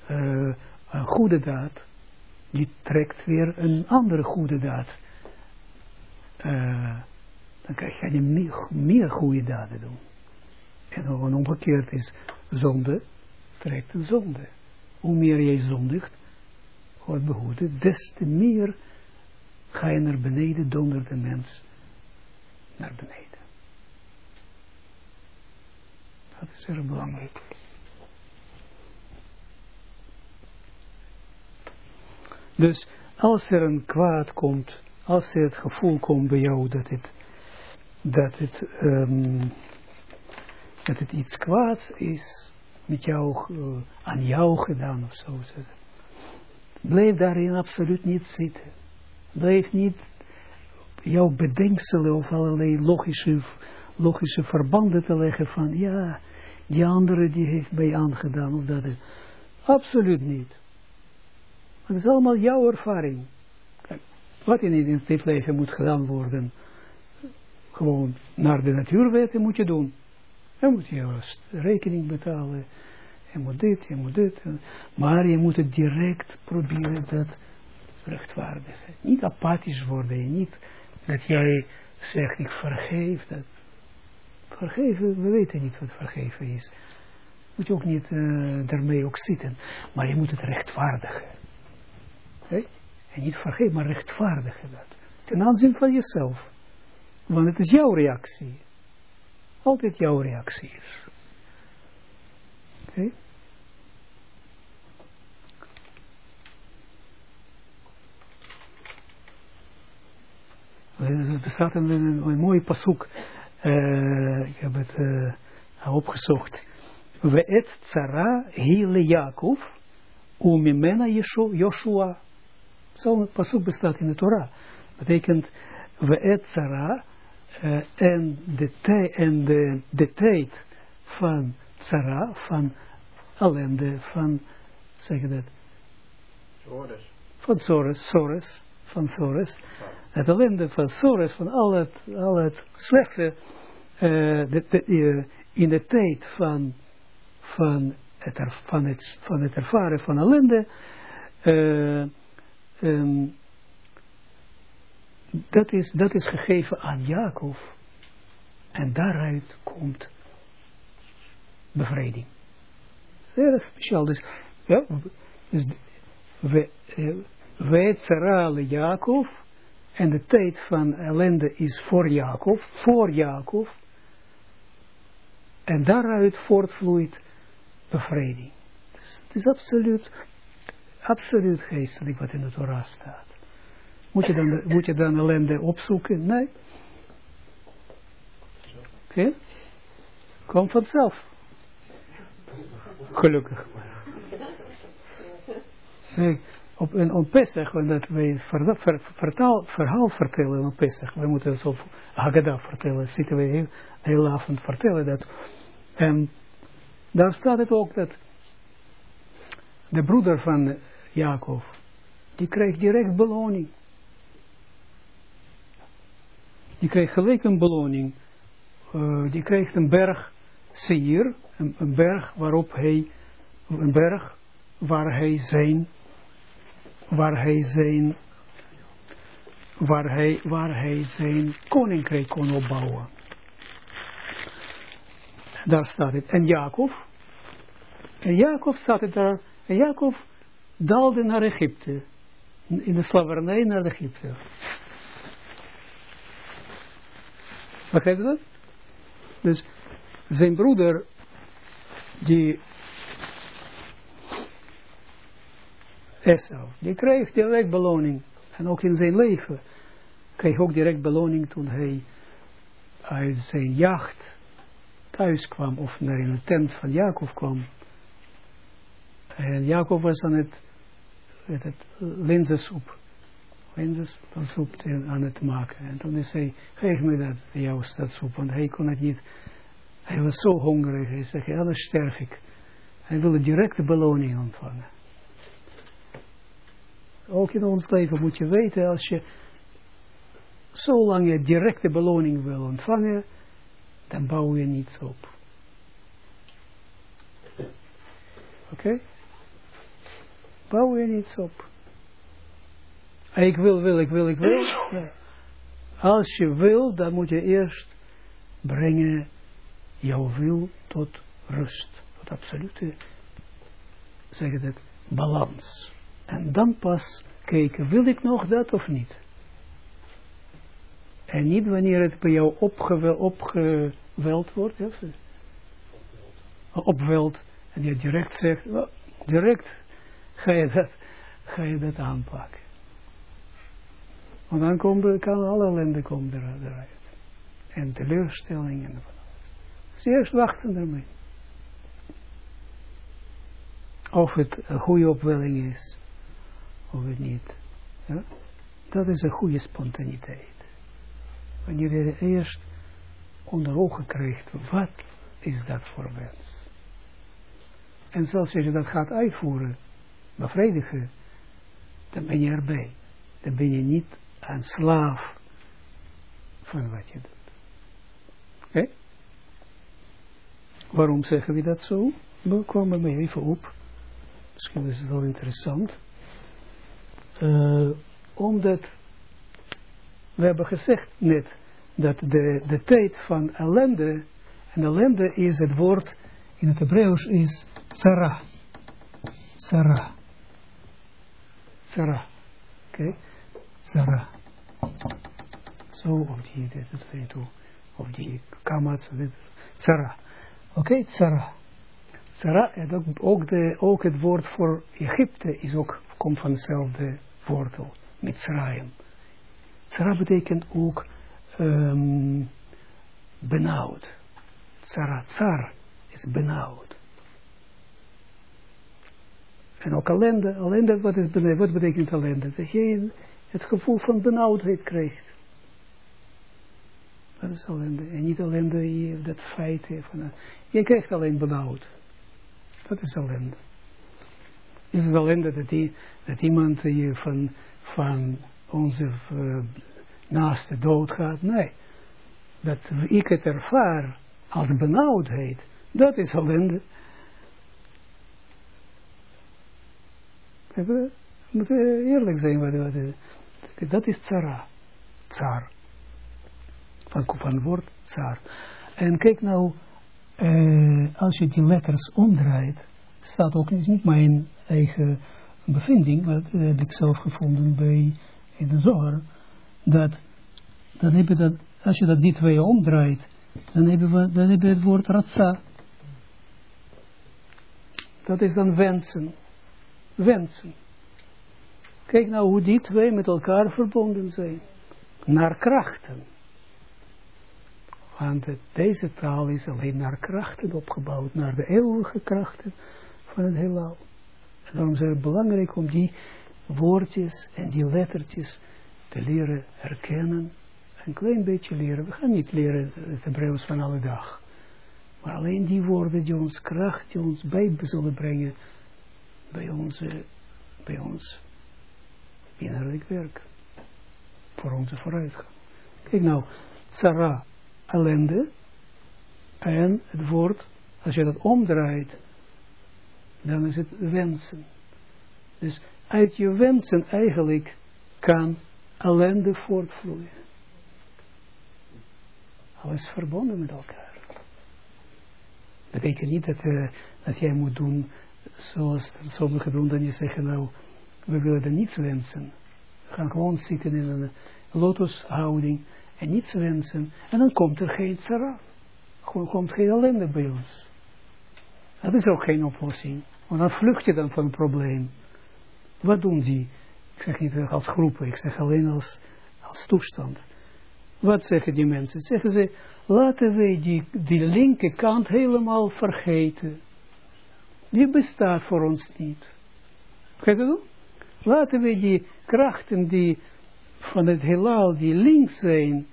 Speaker 1: Uh, een goede daad, die trekt weer een andere goede daad. Uh, dan krijg je meer, meer goede daden doen. En omgekeerd is zonde, trekt een zonde. Hoe meer jij zondigt, God behoede, des te meer ga je naar beneden, donder de mens naar beneden. Dat is erg belangrijk. Dus als er een kwaad komt, als er het gevoel komt bij jou dat het, dat het, um, dat het iets kwaads is, met jou, uh, aan jou gedaan of zo. Blijf daarin absoluut niet zitten. Blijf niet jouw bedenkselen of allerlei logische, logische verbanden te leggen van, ja, die andere die heeft mij aangedaan of dat is. Absoluut niet. Het is allemaal jouw ervaring. Wat in dit leven moet gedaan worden, gewoon naar de natuurwetten moet je doen. Dan moet je rekening betalen. Je moet dit, je moet dit. Maar je moet het direct proberen dat rechtvaardigen. Niet apathisch worden. Niet dat jij zegt ik vergeef dat. Vergeven, we weten niet wat vergeven is. Moet je ook niet uh, daarmee ook zitten. Maar je moet het rechtvaardigen. Okay? En niet vergeven, maar rechtvaardigen dat. Ten aanzien van jezelf. Want het is jouw reactie. Altijd jouw reactie is. Oké? Er staat een, een, een mooie pasuk. Uh, ik heb het uh, opgezocht. We et tsara hele Jacob, umimena Joshua. Zo'n pasuk bestaat in de Torah. Betekent, we et tsara, uh, en de, en de, de tijd van tsara, van ellende, van, zeg je dat?
Speaker 2: Sores.
Speaker 1: Van Sores, Sores, van Sores. Het ellende van Sores, van al het, al het slechte, de, uh, in de tijd van, van, het, er, van, het, ervaren van ellende, uh, dat, is, dat is gegeven aan Jacob. En daaruit komt bevrijding. Zeer speciaal. Dus, ja, dus we, Jacob, en de tijd van ellende is voor Jacob, voor Jacob, en daaruit voortvloeit bevrijding. Dus het is absoluut, absoluut geestelijk wat in de Torah staat. Moet je dan, moet je dan ellende opzoeken? Nee. Oké? Okay? Komt vanzelf. Gelukkig maar. Op, en op Pesach, dat wij ver, verhaal vertellen op. We moeten het op Haggadah vertellen. Zitten we heel, avond vertellen dat. En daar staat het ook dat de broeder van Jacob, die kreeg direct beloning. Die kreeg gelijk een beloning. Uh, die kreeg een berg Seir, een, een, berg waarop hij, een berg waar hij zijn, waar hij zijn, waar hij, waar hij zijn koninkrijk kon opbouwen. Daar staat het. En Jacob, en Jacob staat het daar, en Jacob daalde naar Egypte, in de slavernij naar Egypte. Begrijp je dat? Dus zijn broeder, die Esau, die kreeg direct beloning. En ook in zijn leven kreeg ook direct beloning toen hij uit zijn jacht thuis kwam, of naar in de tent van Jacob kwam. En Jacob was aan het, het, het aan het maken. En toen zei geef me dat, jou dat soep, want hij kon het niet. Hij was zo hongerig, hij zei, alles sterf ik. Hij wilde directe beloning ontvangen. Ook in ons leven moet je weten, als je zolang je directe beloning wil ontvangen, dan bouw je niets op. Oké? Bouw je niets op. Ik wil, wil, ik wil, ik wil. Als je wil, dan moet je eerst brengen jouw wil tot rust. Tot absolute, zeg het, balans. En dan pas kijken, wil ik nog dat of niet? En niet wanneer het bij jou opgeweld, wordt, ja, opweld, en je direct zegt, direct ga je dat, ga je dat aanpakken. Want dan komt, kan alle ellende komen eruit. En teleurstellingen en van alles. Dus eerst wachten ermee. Of het een goede opwelling is, of niet. Dat is een goede spontaniteit. Wanneer je eerst onder ogen krijgt, wat is dat voor wens? En zelfs als je dat gaat uitvoeren, bevredigen, dan ben je erbij. Dan ben je niet een slaaf van wat je doet. Oké? Waarom zeggen we dat zo? We komen maar even op. Misschien is het wel interessant. Uh, omdat we hebben gezegd net dat de, de tijd van ellende, en ellende is het woord in het Hebreeuws is Sarah. Sarah. Sarah. Oké. Okay. Sarah. Zo, of die, dit, dit, of die kamats, dit, Sarah. Oké, okay, Sarah. Sarah, en ook, ook, de, ook het woord voor Egypte is ook, komt van hetzelfde wortel, Mitzrayim. Sarah betekent ook um, benauwd. Sarah, tsar is benauwd. En ook ellende, ellende, wat, is, wat betekent ellende? Dat je het gevoel van benauwdheid krijgt. Dat is ellende. En niet ellende, dat feit. Van, je krijgt alleen benauwd. Dat is ellende. Is het ellende dat, die, dat iemand je van, van onze uh, naaste dood gaat? Nee. Dat ik het ervaar als benauwdheid, dat is ellende. We moeten eerlijk zijn. Wat, dat is tsara. Tsar. Van, van woord tsar. En kijk nou, uh, als je die letters omdraait, staat ook, is niet mijn eigen bevinding, maar dat heb ik zelf gevonden bij in de zorg, dat, dan heb je dat, als je dat die twee omdraait, dan hebben we, dan heb je het woord ratsa. Dat is dan wensen. Wensen. Kijk nou hoe die twee met elkaar verbonden zijn. Naar krachten. Want deze taal is alleen naar krachten opgebouwd. Naar de eeuwige krachten van het heelal. En daarom is het belangrijk om die woordjes en die lettertjes te leren herkennen. Een klein beetje leren. We gaan niet leren het Hebreeuws van alle dag. Maar alleen die woorden die ons kracht, die ons bij zullen brengen bij, onze, bij ons innerlijk werk. Voor onze vooruitgang. Kijk nou, Sarah, ellende. En het woord, als je dat omdraait, dan is het wensen. Dus uit je wensen eigenlijk kan ellende voortvloeien. Alles verbonden met elkaar. Dat betekent niet dat, dat jij moet doen zoals sommigen doen, dan die zeggen nou, we willen er niets wensen. We gaan gewoon zitten in een lotushouding en niets wensen. En dan komt er geen tsara. Gewoon komt geen ellende bij ons. Dat is ook geen oplossing. Want dan vlucht je dan van het probleem. Wat doen die? Ik zeg niet als groepen, ik zeg alleen als, als toestand. Wat zeggen die mensen? Zeggen ze, laten wij die, die linkerkant helemaal vergeten. Die bestaat voor ons niet. Kijk je Laten we die krachten die van het heelal, die links zijn,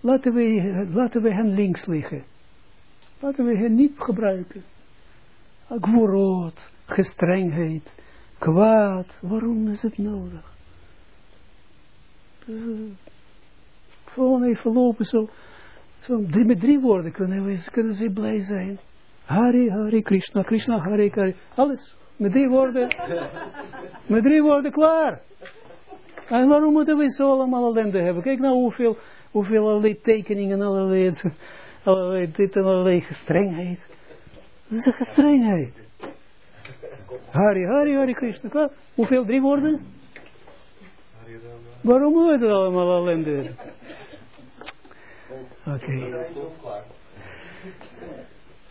Speaker 1: laten we, laten we hen links liggen. Laten we hen niet gebruiken. Gworot, gestrengheid, kwaad. Waarom is het nodig? Gewoon even lopen zo. Zo, met drie woorden kunnen, we, kunnen ze blij zijn. Hari, Hari, Krishna, Krishna, Hari, Hari. Alles. Met drie woorden. met drie woorden klaar. En waarom moeten we zo allemaal ellende hebben? Kijk nou hoeveel, hoeveel allerlei tekeningen, allerlei, allerlei dit en allerlei gestrengheid. Dat is een gestrengheid. Hari, Hari, Hari Krishna. Hoeveel? Drie woorden? Waarom moet het allemaal ellende? Oké.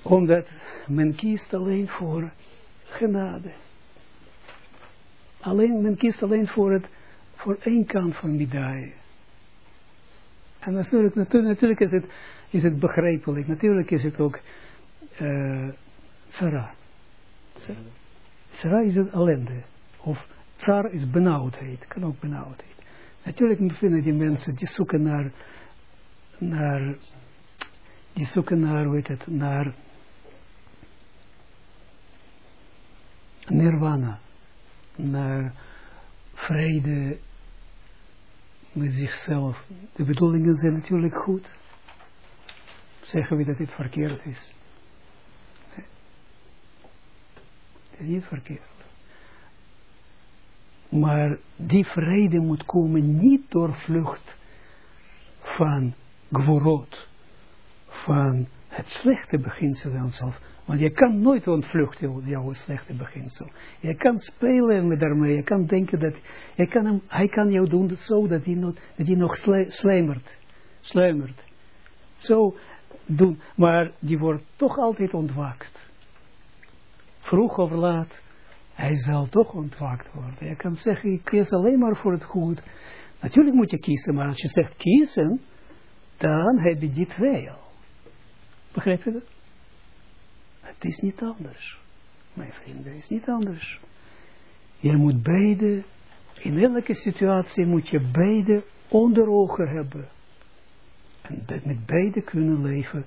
Speaker 1: Omdat men kiest alleen voor genade. Alleen, men kiest alleen voor, het, voor één kant van medaille. En natuurlijk, natuurlijk, natuurlijk is, het, is het begrijpelijk. Natuurlijk is het ook uh, Sarah. Sarah is het ellende. Of Tsar is benauwdheid. Kan ook benauwdheid. Natuurlijk vinden die mensen die zoeken naar, naar die zoeken naar, hoe naar nirvana, naar vrede met zichzelf. De bedoelingen zijn natuurlijk goed. Zeggen we dat dit verkeerd is. Nee. Het is niet verkeerd. Maar die vrede moet komen niet door vlucht van gvorot, van het slechte beginsel van zelf. Want je kan nooit ontvluchten jouw slechte beginsel. Je kan spelen met daarmee. Je kan denken dat je kan hij kan jou doen zo dat hij nog, dat hij nog sluimert. Sluimert. Zo doen. Maar die wordt toch altijd ontwaakt. Vroeg of laat hij zal toch ontwaakt worden. Je kan zeggen, ik kies alleen maar voor het goed. Natuurlijk moet je kiezen, maar als je zegt kiezen, dan heb je die twee al. Begrijp je dat? Het is niet anders. Mijn vrienden, het is niet anders. Je moet beide, in elke situatie moet je beide onder ogen hebben. En met beide kunnen leven,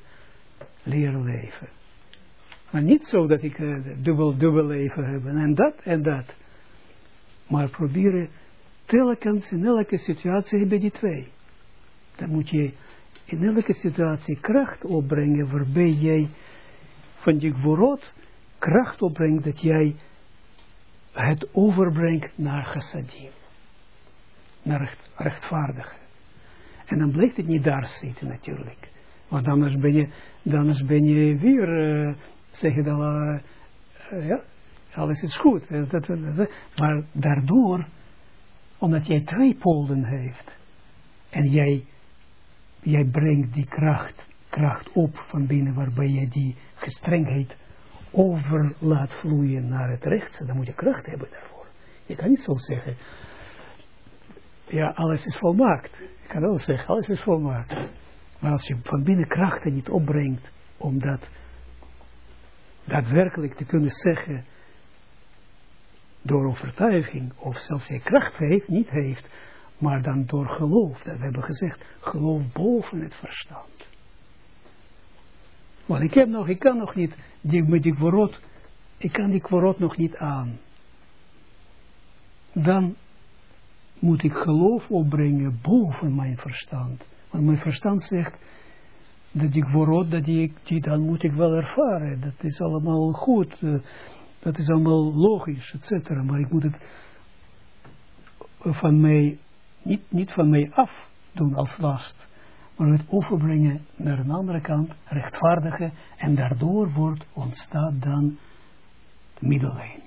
Speaker 1: leren leven. Maar niet zo dat ik uh, dubbel, dubbel leven heb en dat en dat. Maar proberen telkens in elke situatie hebben die twee. Dan moet je in elke situatie kracht opbrengen waarbij jij van die gvorot kracht opbrengt dat jij het overbrengt naar chassadim. Naar recht. En dan blijft het niet daar zitten natuurlijk. Want anders ben je, anders ben je weer uh, zeg je dan, uh, ja, alles is goed. Dat, maar daardoor, omdat jij twee polen heeft, en jij, jij brengt die kracht, kracht op van binnen, waarbij je die gestrengheid over laat vloeien naar het rechtse, dan moet je kracht hebben daarvoor. Je kan niet zo zeggen, ja, alles is volmaakt. Je kan wel zeggen, alles is volmaakt. Maar als je van binnen krachten niet opbrengt, omdat daadwerkelijk te kunnen zeggen door overtuiging, of zelfs je kracht heeft, niet heeft, maar dan door geloof, dat we hebben gezegd, geloof boven het verstand. Want ik heb nog, ik kan nog niet, die, met die kworot, ik kan die kworot nog niet aan. Dan moet ik geloof opbrengen boven mijn verstand. Want mijn verstand zegt, dat ik vooruit, dat die, die dan moet ik wel ervaren. Dat is allemaal goed. Uh, dat is allemaal logisch, et. Maar ik moet het van mij, niet, niet van mij af doen als last. Maar het overbrengen naar een andere kant, rechtvaardigen. En daardoor wordt, ontstaat dan de middellijn.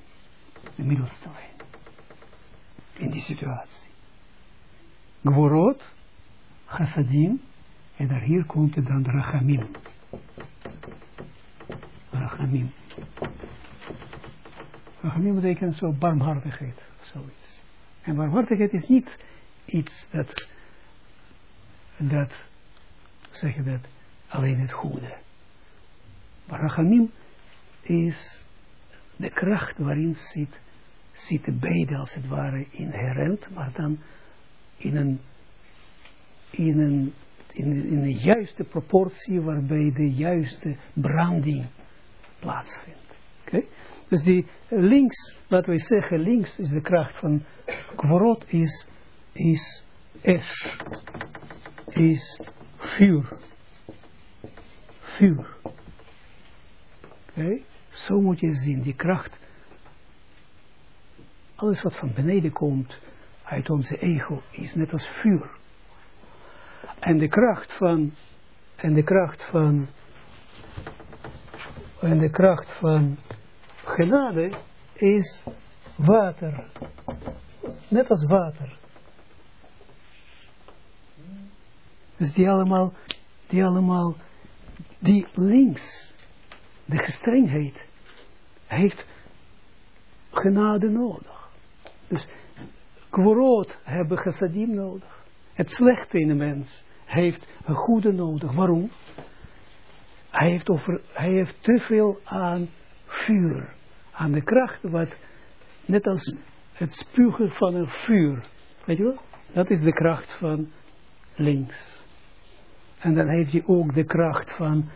Speaker 1: De middelste lijn. In die situatie. Gvorot, chassadim, en daar hier komt het dan rachamim. Rachamim. Rachamim betekent zo barmhartigheid, zoiets. En barmhartigheid is niet iets dat, dat, zeg je dat, alleen het goede. Maar rachamim is de kracht waarin zit, zitten beide als het ware inherent, maar dan in een, in een in, de juiste proportie waarbij de juiste branding plaatsvindt. Oké? Dus die links, laten we zeggen, links is de kracht van kwarot is, is is vuur. vuur. Oké? Zo moet je zien, die kracht. Alles wat van beneden komt uit onze ego is net als vuur. En de kracht van, en de kracht van, en de kracht van genade is water. Net als water. Dus die allemaal, die allemaal, die links, de gestrengheid, heeft genade nodig. Dus kworot hebben chassadim nodig. Het slechte in de mens heeft een goede nodig. Waarom? Hij heeft, over, hij heeft te veel aan vuur. Aan de kracht wat, net als het spugen van een vuur. Weet je wel? Dat is de kracht van links. En dan heeft hij ook de kracht van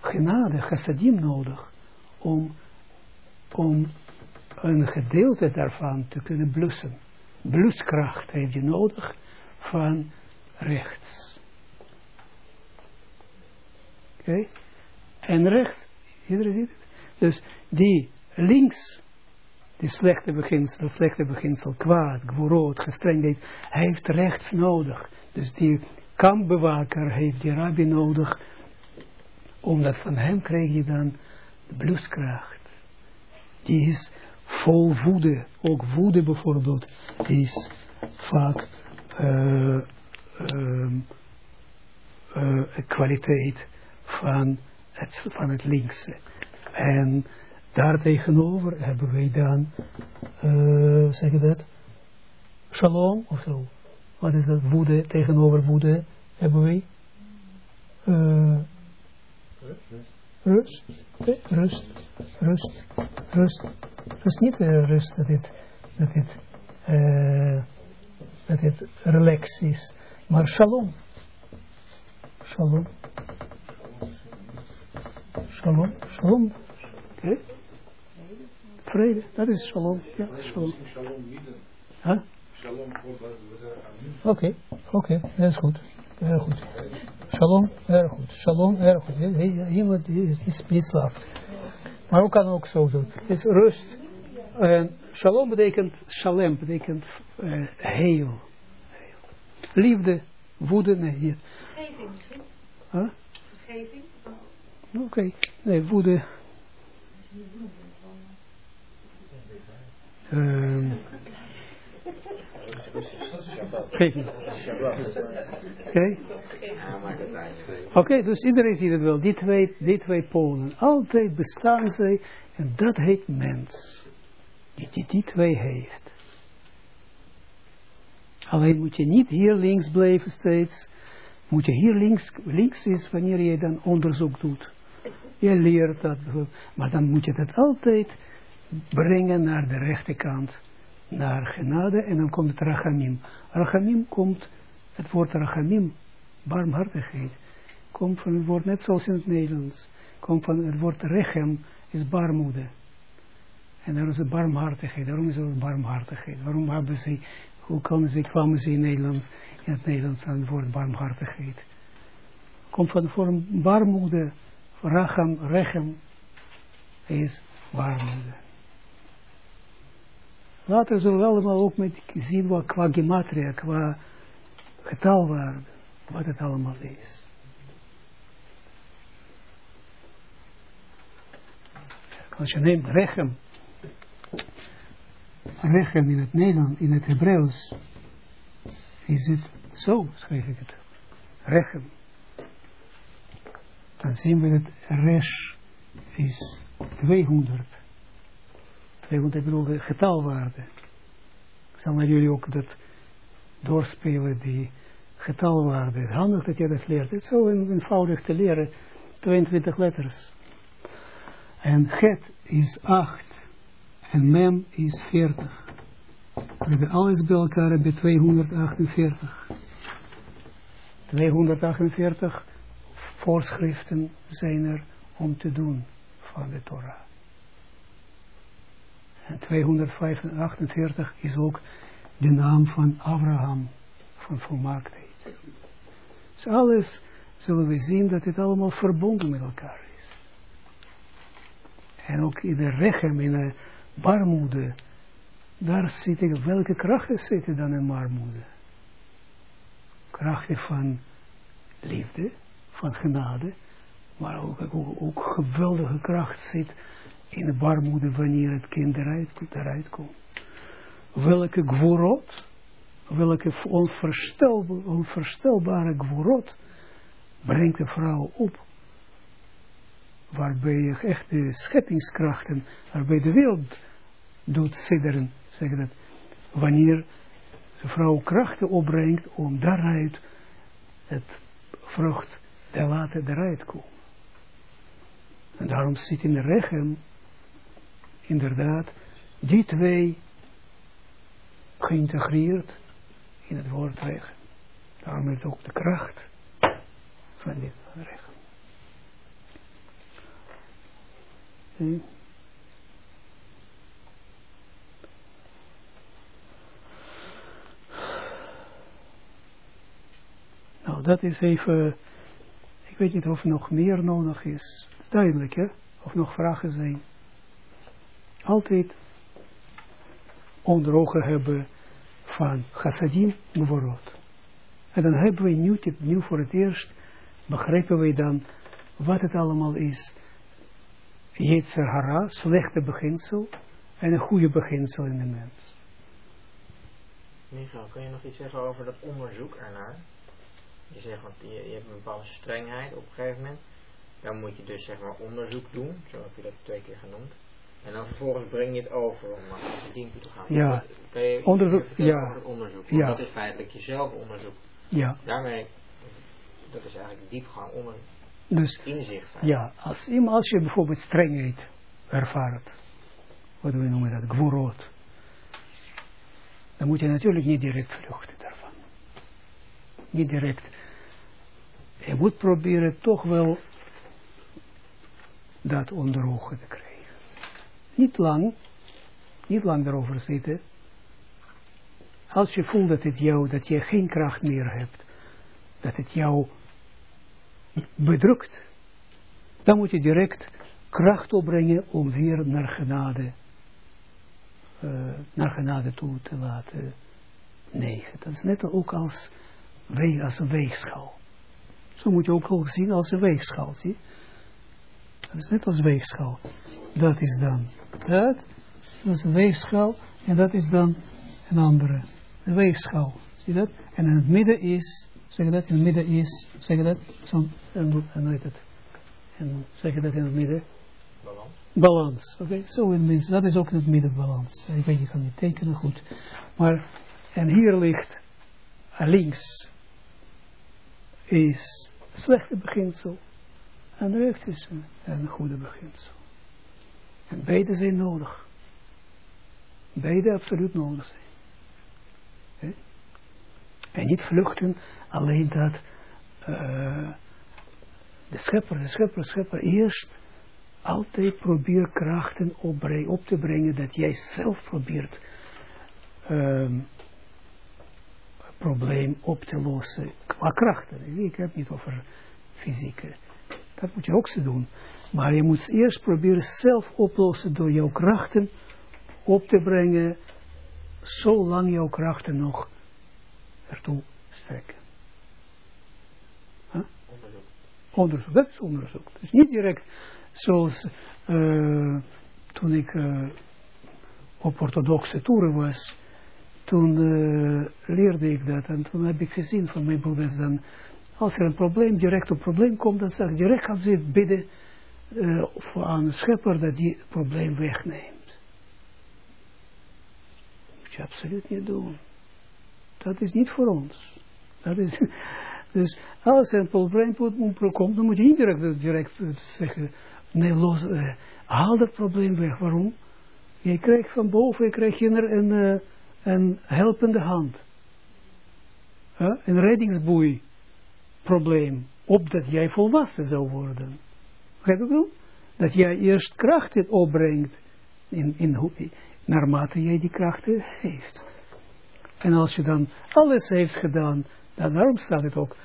Speaker 1: genade, chassadim nodig. Om, om een gedeelte daarvan te kunnen blussen. Bluskracht heeft je nodig van rechts. Oké? En rechts, iedereen ziet het? Dus die links, die slechte beginsel, slechte beginsel, kwaad, gworot, gestrengheid, hij heeft rechts nodig. Dus die kampbewaker heeft die rabbi nodig, omdat van hem krijg je dan de bluskracht. Die is vol woede, ook woede bijvoorbeeld, is vaak uh, uh, uh, kwaliteit van het, van het linkse. En daartegenover hebben wij dan, uh, zeg je dat, shalom of zo. Wat is dat, woede, tegenover woede hebben wij? Uh, rust, rust, rust, rust. Dus niet uh, rust dat dit, dat dit, uh, dat dit relax is, maar shalom. Shalom. Shalom, shalom. Okay. Vrede, dat is shalom. Ja, shalom. Huh? Oké, okay, oké, okay, dat is goed. Erg goed. Shalom, erg goed. Shalom, erg goed. Iemand is niet slaapt. Maar hoe kan ook zo doen? Het is rust. En shalom betekent, shalem betekent uh, heel. Liefde, woede, nee. Hier.
Speaker 3: Vergeving misschien.
Speaker 1: Huh?
Speaker 3: Vergeving.
Speaker 1: Oké, okay. nee, woede. Um, Geef niet. Oké. Oké, dus iedereen ziet het wel. Die twee, die twee polen. Altijd bestaan zij. En dat heet mens. Die die, die twee heeft. Alleen moet je niet hier links blijven steeds. Moet je hier links, links is wanneer je dan onderzoek doet. Je leert dat. Maar dan moet je dat altijd brengen naar de rechterkant naar genade en dan komt het rachamim. Rachamim komt, het woord rachamim, barmhartigheid, komt van het woord, net zoals in het Nederlands, komt van het woord rechem, is baarmoede. En daar is het barmhartigheid, daarom is het barmhartigheid. Waarom hebben ze, hoe komen ze, kwamen ze in Nederland, in het Nederlands aan het woord barmhartigheid. Komt van vorm baarmoede, racham, rechem, is baarmoede. Later zullen we allemaal ook met zien qua gematria, qua getalwaarde, wat het allemaal is. Als je neemt rechem, rechem in het Nederlands, in het Hebreeuws, is het zo, schrijf ik het, rechem. Dan zien we dat resh is 200. 200, ik bedoel de getalwaarde. Ik zal naar jullie ook dat doorspelen, die getalwaarde. Handig dat je dat leert. Het is zo eenvoudig te leren. 22 letters. En het is 8. En mem is 40. We hebben alles bij elkaar hebben 248. 248 voorschriften zijn er om te doen van de Torah. En 248 is ook de naam van Abraham, van volmaaktheid. Dus alles zullen we zien dat het allemaal verbonden met elkaar is. En ook in de rechem, in de barmoede, daar zitten, welke krachten zitten dan in barmoede? Krachten van liefde, van genade, maar ook, ook, ook geweldige kracht zit in de barmoede wanneer het kind eruit, eruit komt. Welke gvorot, welke onvoorstelbare, onvoorstelbare brengt de vrouw op, waarbij je echt de scheppingskrachten, waarbij de wereld doet sidderen, zeg dat, wanneer de vrouw krachten opbrengt om daaruit het vrucht te laten eruit komen. En daarom zit in de rechem, inderdaad, die twee geïntegreerd in het woord rechem. Daarom is ook de kracht van dit rechem. Hm? Nou, dat is even, ik weet niet of nog meer nodig is. Het is duidelijk, hè? Of nog vragen zijn. Altijd onder ogen hebben van chassadim gvorot. En dan hebben we nieuw, nieuw voor het eerst, begrijpen we dan wat het allemaal is. Yetzer hara, slechte beginsel, en een goede beginsel in de mens.
Speaker 4: Michael, kun je nog iets zeggen over dat onderzoek ernaar? Je zegt, want je, je hebt een bepaalde strengheid op een gegeven moment. Dan moet je dus zeg maar onderzoek doen, zo heb je dat twee keer genoemd. En dan vervolgens breng je het over om naar de dien toe te gaan.
Speaker 1: Ja.
Speaker 4: Kan je
Speaker 1: onderzoek, ja.
Speaker 4: over onderzoek? Want
Speaker 1: Ja.
Speaker 4: dat is feitelijk jezelf onderzoek.
Speaker 1: Ja,
Speaker 4: Daarmee, dat is eigenlijk diepgang onder
Speaker 1: dus
Speaker 4: inzicht.
Speaker 1: ja, als, iemand- als je bijvoorbeeld strengheid ervaart, wat we noemen dat, gvorot, dan moet je natuurlijk niet direct vluchten daarvan. Niet direct. Je moet proberen toch wel dat onder ogen te krijgen. Niet lang, niet lang erover zitten. Als je voelt dat het jou, dat je geen kracht meer hebt, dat het jou bedrukt, dan moet je direct kracht opbrengen om weer naar genade, eh, naar genade toe te laten negen. Dat is net ook als, als een weegschaal. Zo moet je ook ook zien als een weegschaal, zie? Dat is net als weegschaal. Dat is dan dat, dat is een weegschaal, en dat is dan een andere. Weegschaal, zie je dat? En in het midden is, zeg dat, in het midden is, zeg dat, zo'n, en en hoe heet het? En zeg dat in het midden?
Speaker 4: Balans.
Speaker 1: balans. Oké, zo in minst. Dat is ook in het midden balans. Ik weet, je kan niet tekenen goed. Maar, en hier ligt eh, links is slechte beginsel. En rechts is een, een goede beginsel. En beide zijn nodig. Beide absoluut nodig zijn. En niet vluchten, alleen dat eh, de schepper, de schepper, schepper eerst altijd probeer krachten op te brengen dat jij zelf probeert ehm, een probleem op te lossen qua krachten. Ik heb het niet over fysieke. Dat moet je ook zo doen. Maar je moet eerst proberen zelf oplossen door jouw krachten op te brengen, zolang jouw krachten nog ertoe strekken.
Speaker 4: Onderzoek.
Speaker 1: Onderzoek, dat is onderzoek. Dus niet direct zoals eh, toen ik eh, op orthodoxe toeren was, toen eh, leerde ik dat en toen heb ik gezien van mijn broeders dan, als er een probleem, direct een probleem komt, dan zeg ik direct gaan ze bidden voor aan de schepper dat die het probleem wegneemt. Dat moet je absoluut niet doen. Dat is niet voor ons. Dat is, dus als er een probleem komt, dan moet je niet direct, eh, zeggen, nee, los, eh, haal dat probleem weg. Waarom? Je krijgt van boven, je krijgt je een, een, eh, helpende hand. Een reddingsboei probleem, opdat jij volwassen zou worden. Begrijp je wel? Dat jij eerst krachten opbrengt, in, in, naarmate jij die krachten heeft. En als je dan alles heeft gedaan, dan daarom staat het ook.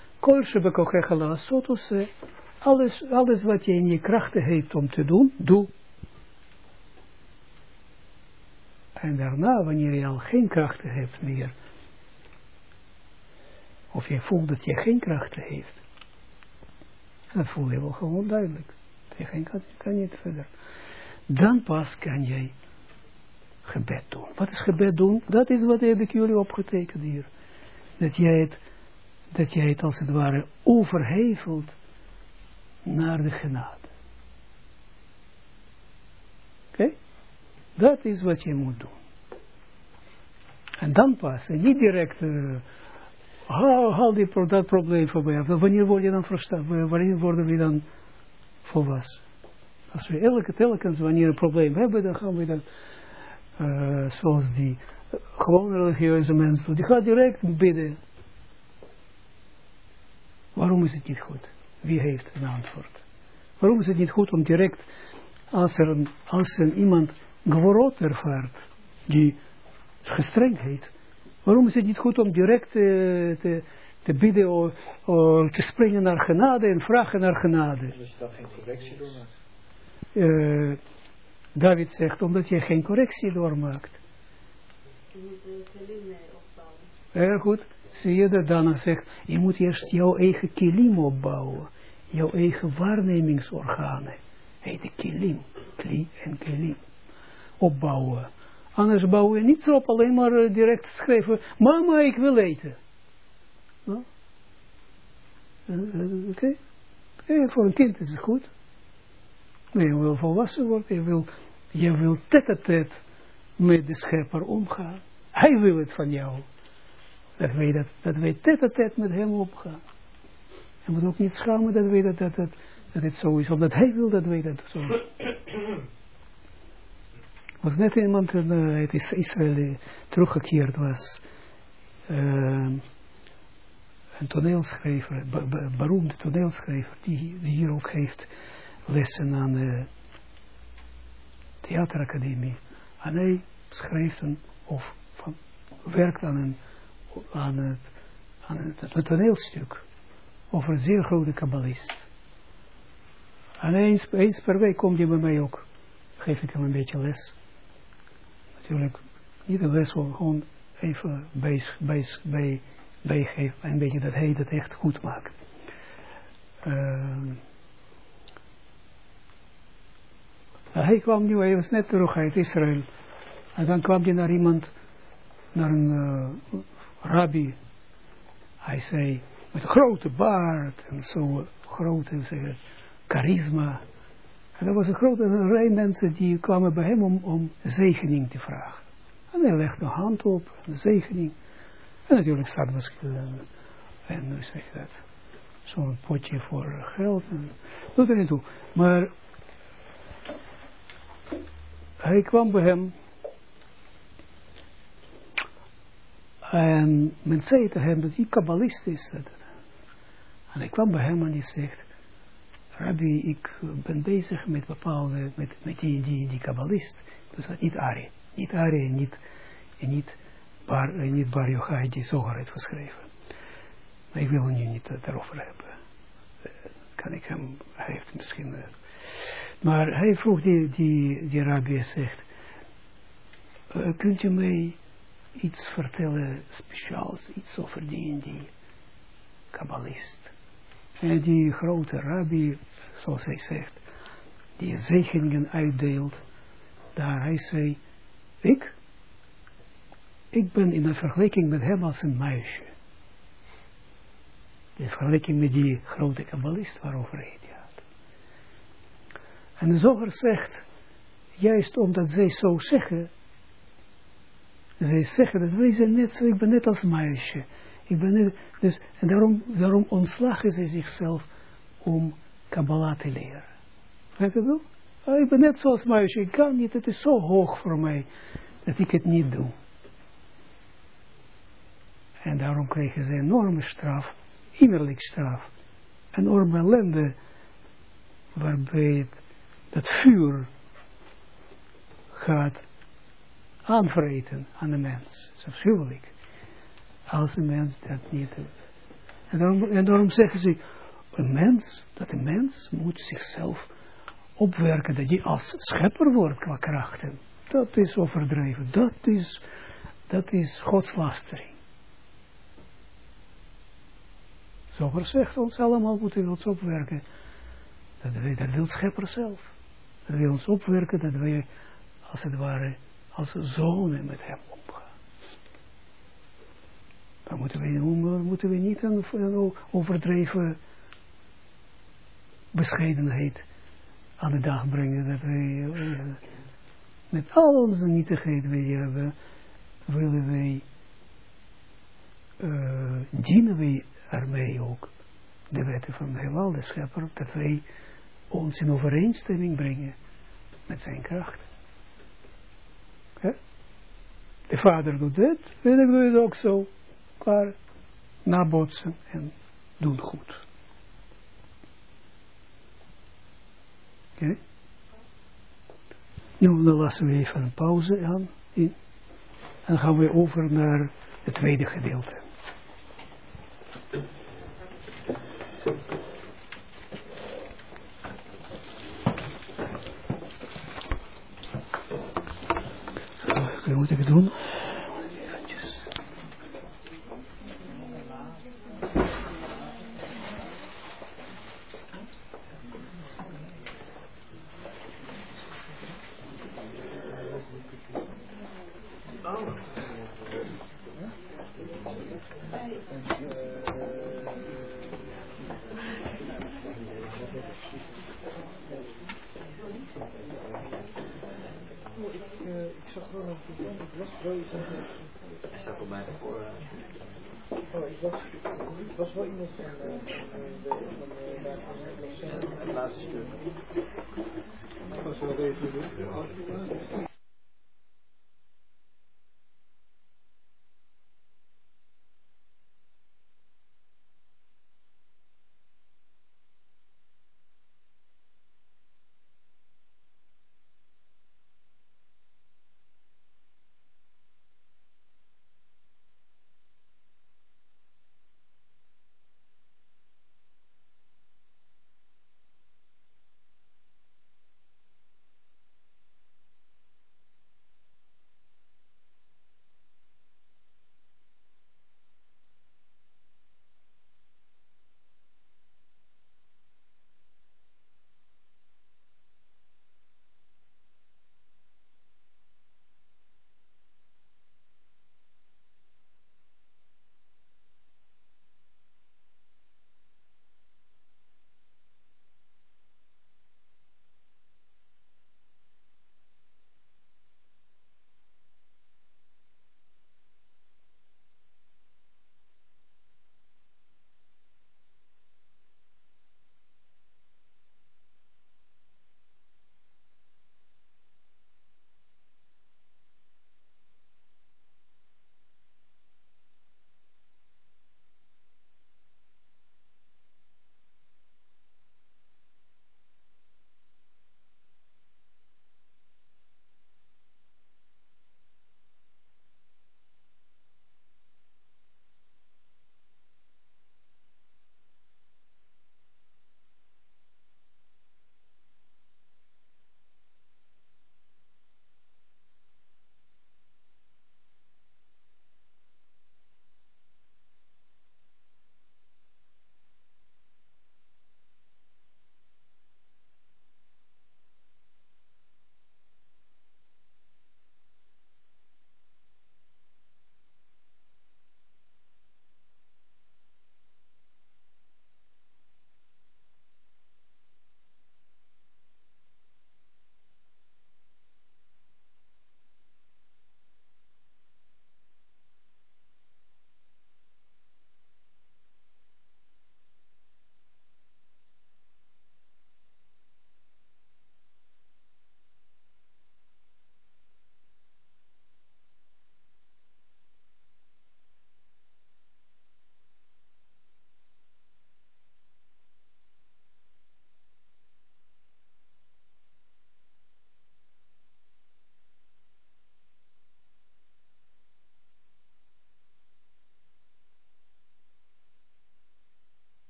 Speaker 1: Alles, alles wat je in je krachten heeft om te doen, doe. En daarna, wanneer je al geen krachten hebt meer, of je voelt dat je geen krachten heeft, dat voel je wel gewoon duidelijk. Je kan, kan niet verder. Dan pas kan jij gebed doen. Wat is gebed doen? Dat is wat heb ik jullie opgetekend hier. Dat jij het, dat jij het als het ware overhevelt naar de genade. Oké? Dat is wat je moet doen. En dan pas, en niet direct, uh, die, dat probleem voorbij. Wanneer word je dan verstaan? Wanneer worden we dan volwassen? Als we elke telkens, wanneer een probleem hebben, dan gaan we dan, uh, zoals die uh, gewone religieuze mensen doen, die gaat direct bidden. Waarom is het niet goed? Wie heeft een antwoord? Waarom is het niet goed om direct, als er, een, als er iemand geworot ervaart, die gestrengheid, waarom is het niet goed om direct uh, te, te bidden of, of te springen naar genade en vragen naar genade?
Speaker 5: Dus dan geen correctie.
Speaker 1: Uh, David zegt, omdat je geen correctie doormaakt.
Speaker 6: Je moet opbouwen.
Speaker 1: Erg goed. Zie je dat Dana zegt, je moet eerst jouw eigen kilim opbouwen. Jouw eigen waarnemingsorganen. Heet de kilim. Kli en kilim. Opbouwen. Anders bouwen je niet op alleen maar uh, direct schrijven, mama ik wil eten. No? Uh, Oké. Okay. Voor een kind is het goed. Maar je wil volwassen worden, je wil, je wil tête-à-tête met de schepper omgaan. Hij wil het van jou. Dat wij, dat, dat wij tête-à-tête met hem opgaan. Je moet ook niet schamen dat wij dat, dat, dat, dat het zo is, omdat hij wil dat wij dat zo is. was net iemand uh, uit Israël teruggekeerd was. Uh, een toneelschrijver, be, beroemde toneelschrijver, die, die hier ook heeft lessen aan de theateracademie. En hij schrijft een, of van, werkt aan een, aan het, aan het toneelstuk over een zeer grote kabbalist. En eens, eens per week komt hij bij mij ook. Geef ik hem een beetje les. Natuurlijk, niet een les, maar gewoon even bij, bij, bij, bijgeven. Een beetje dat hij dat echt goed maakt. Uh, hij kwam nu, hij was net terug uit Israël. En dan kwam hij naar iemand, naar een uh, rabbi. Hij zei, met een grote baard en zo grote zeg, charisma. En er was een grote rij mensen die kwamen bij hem om, om zegening te vragen. En hij legde een hand op, een zegening. En natuurlijk staat misschien, en hoe zeg je dat, zo'n potje voor geld. En, doet er niet toe. Maar hij kwam bij hem en men zei tegen hem dat hij kabbalist is. En hij kwam bij hem en hij zegt, Rabbi, ik ben bezig met bepaalde, met, met die, die, die kabbalist. Dus niet Ari, niet Ari en niet, en niet Bar, en niet Bar Yochai die Zohar heeft geschreven. Maar ik wil nu niet daarover hebben. Uh, kan ik hem, hij heeft misschien... Maar hij vroeg die, die, die rabbi zegt, uh, kunt u mij iets vertellen speciaals, iets over die die kabbalist? En die grote rabbi, zoals hij zegt, die zegeningen uitdeelt, daar hij zei, ik, ik ben in een vergelijking met hem als een muisje. In vergelijking met die grote kabbalist waarover hij. En de zoger zegt, juist omdat zij zo zeggen, zij zeggen dat wij zijn net ik ben net als muisje. Ik ben dus, en daarom, daarom ontslagen ze zichzelf om Kabbalah te leren. Weet je wel? Oh, ik ben net zoals muisje, ik kan niet, het is zo hoog voor mij, dat ik het niet doe. En daarom kregen ze enorme straf, innerlijk straf, enorme ellende, waarbij het, dat vuur gaat aanvreten aan de mens. Dat is afschuwelijk. Als een mens dat niet doet. En daarom, en daarom zeggen ze, een mens, dat een mens moet zichzelf opwerken, dat hij als schepper wordt qua krachten. Dat is overdreven, dat is, dat is godslastering. Zo zegt ons allemaal, moeten we ons opwerken. Dat, dat wil schepper zelf. Dat wil ons opwerken, dat wij, als het ware, als zonen met hem omgaan. Dan moeten we, moeten we niet een, overdreven bescheidenheid aan de dag brengen. Dat wij uh, met al onze nietigheid hebben, willen wij, uh, dienen wij ermee ook de wetten van de heelal, de schepper, dat wij ons in overeenstemming brengen met zijn kracht. De vader doet dit, en ik doe het ook zo. Klaar, nabotsen en doen goed. Oké? Nu dan lassen we even een pauze aan. En dan gaan we over naar het tweede gedeelte. Wat moet ik doen?
Speaker 2: Hij staat op mij voor.
Speaker 5: Oh, ik was, ik was wel iemand van de, van de, van de,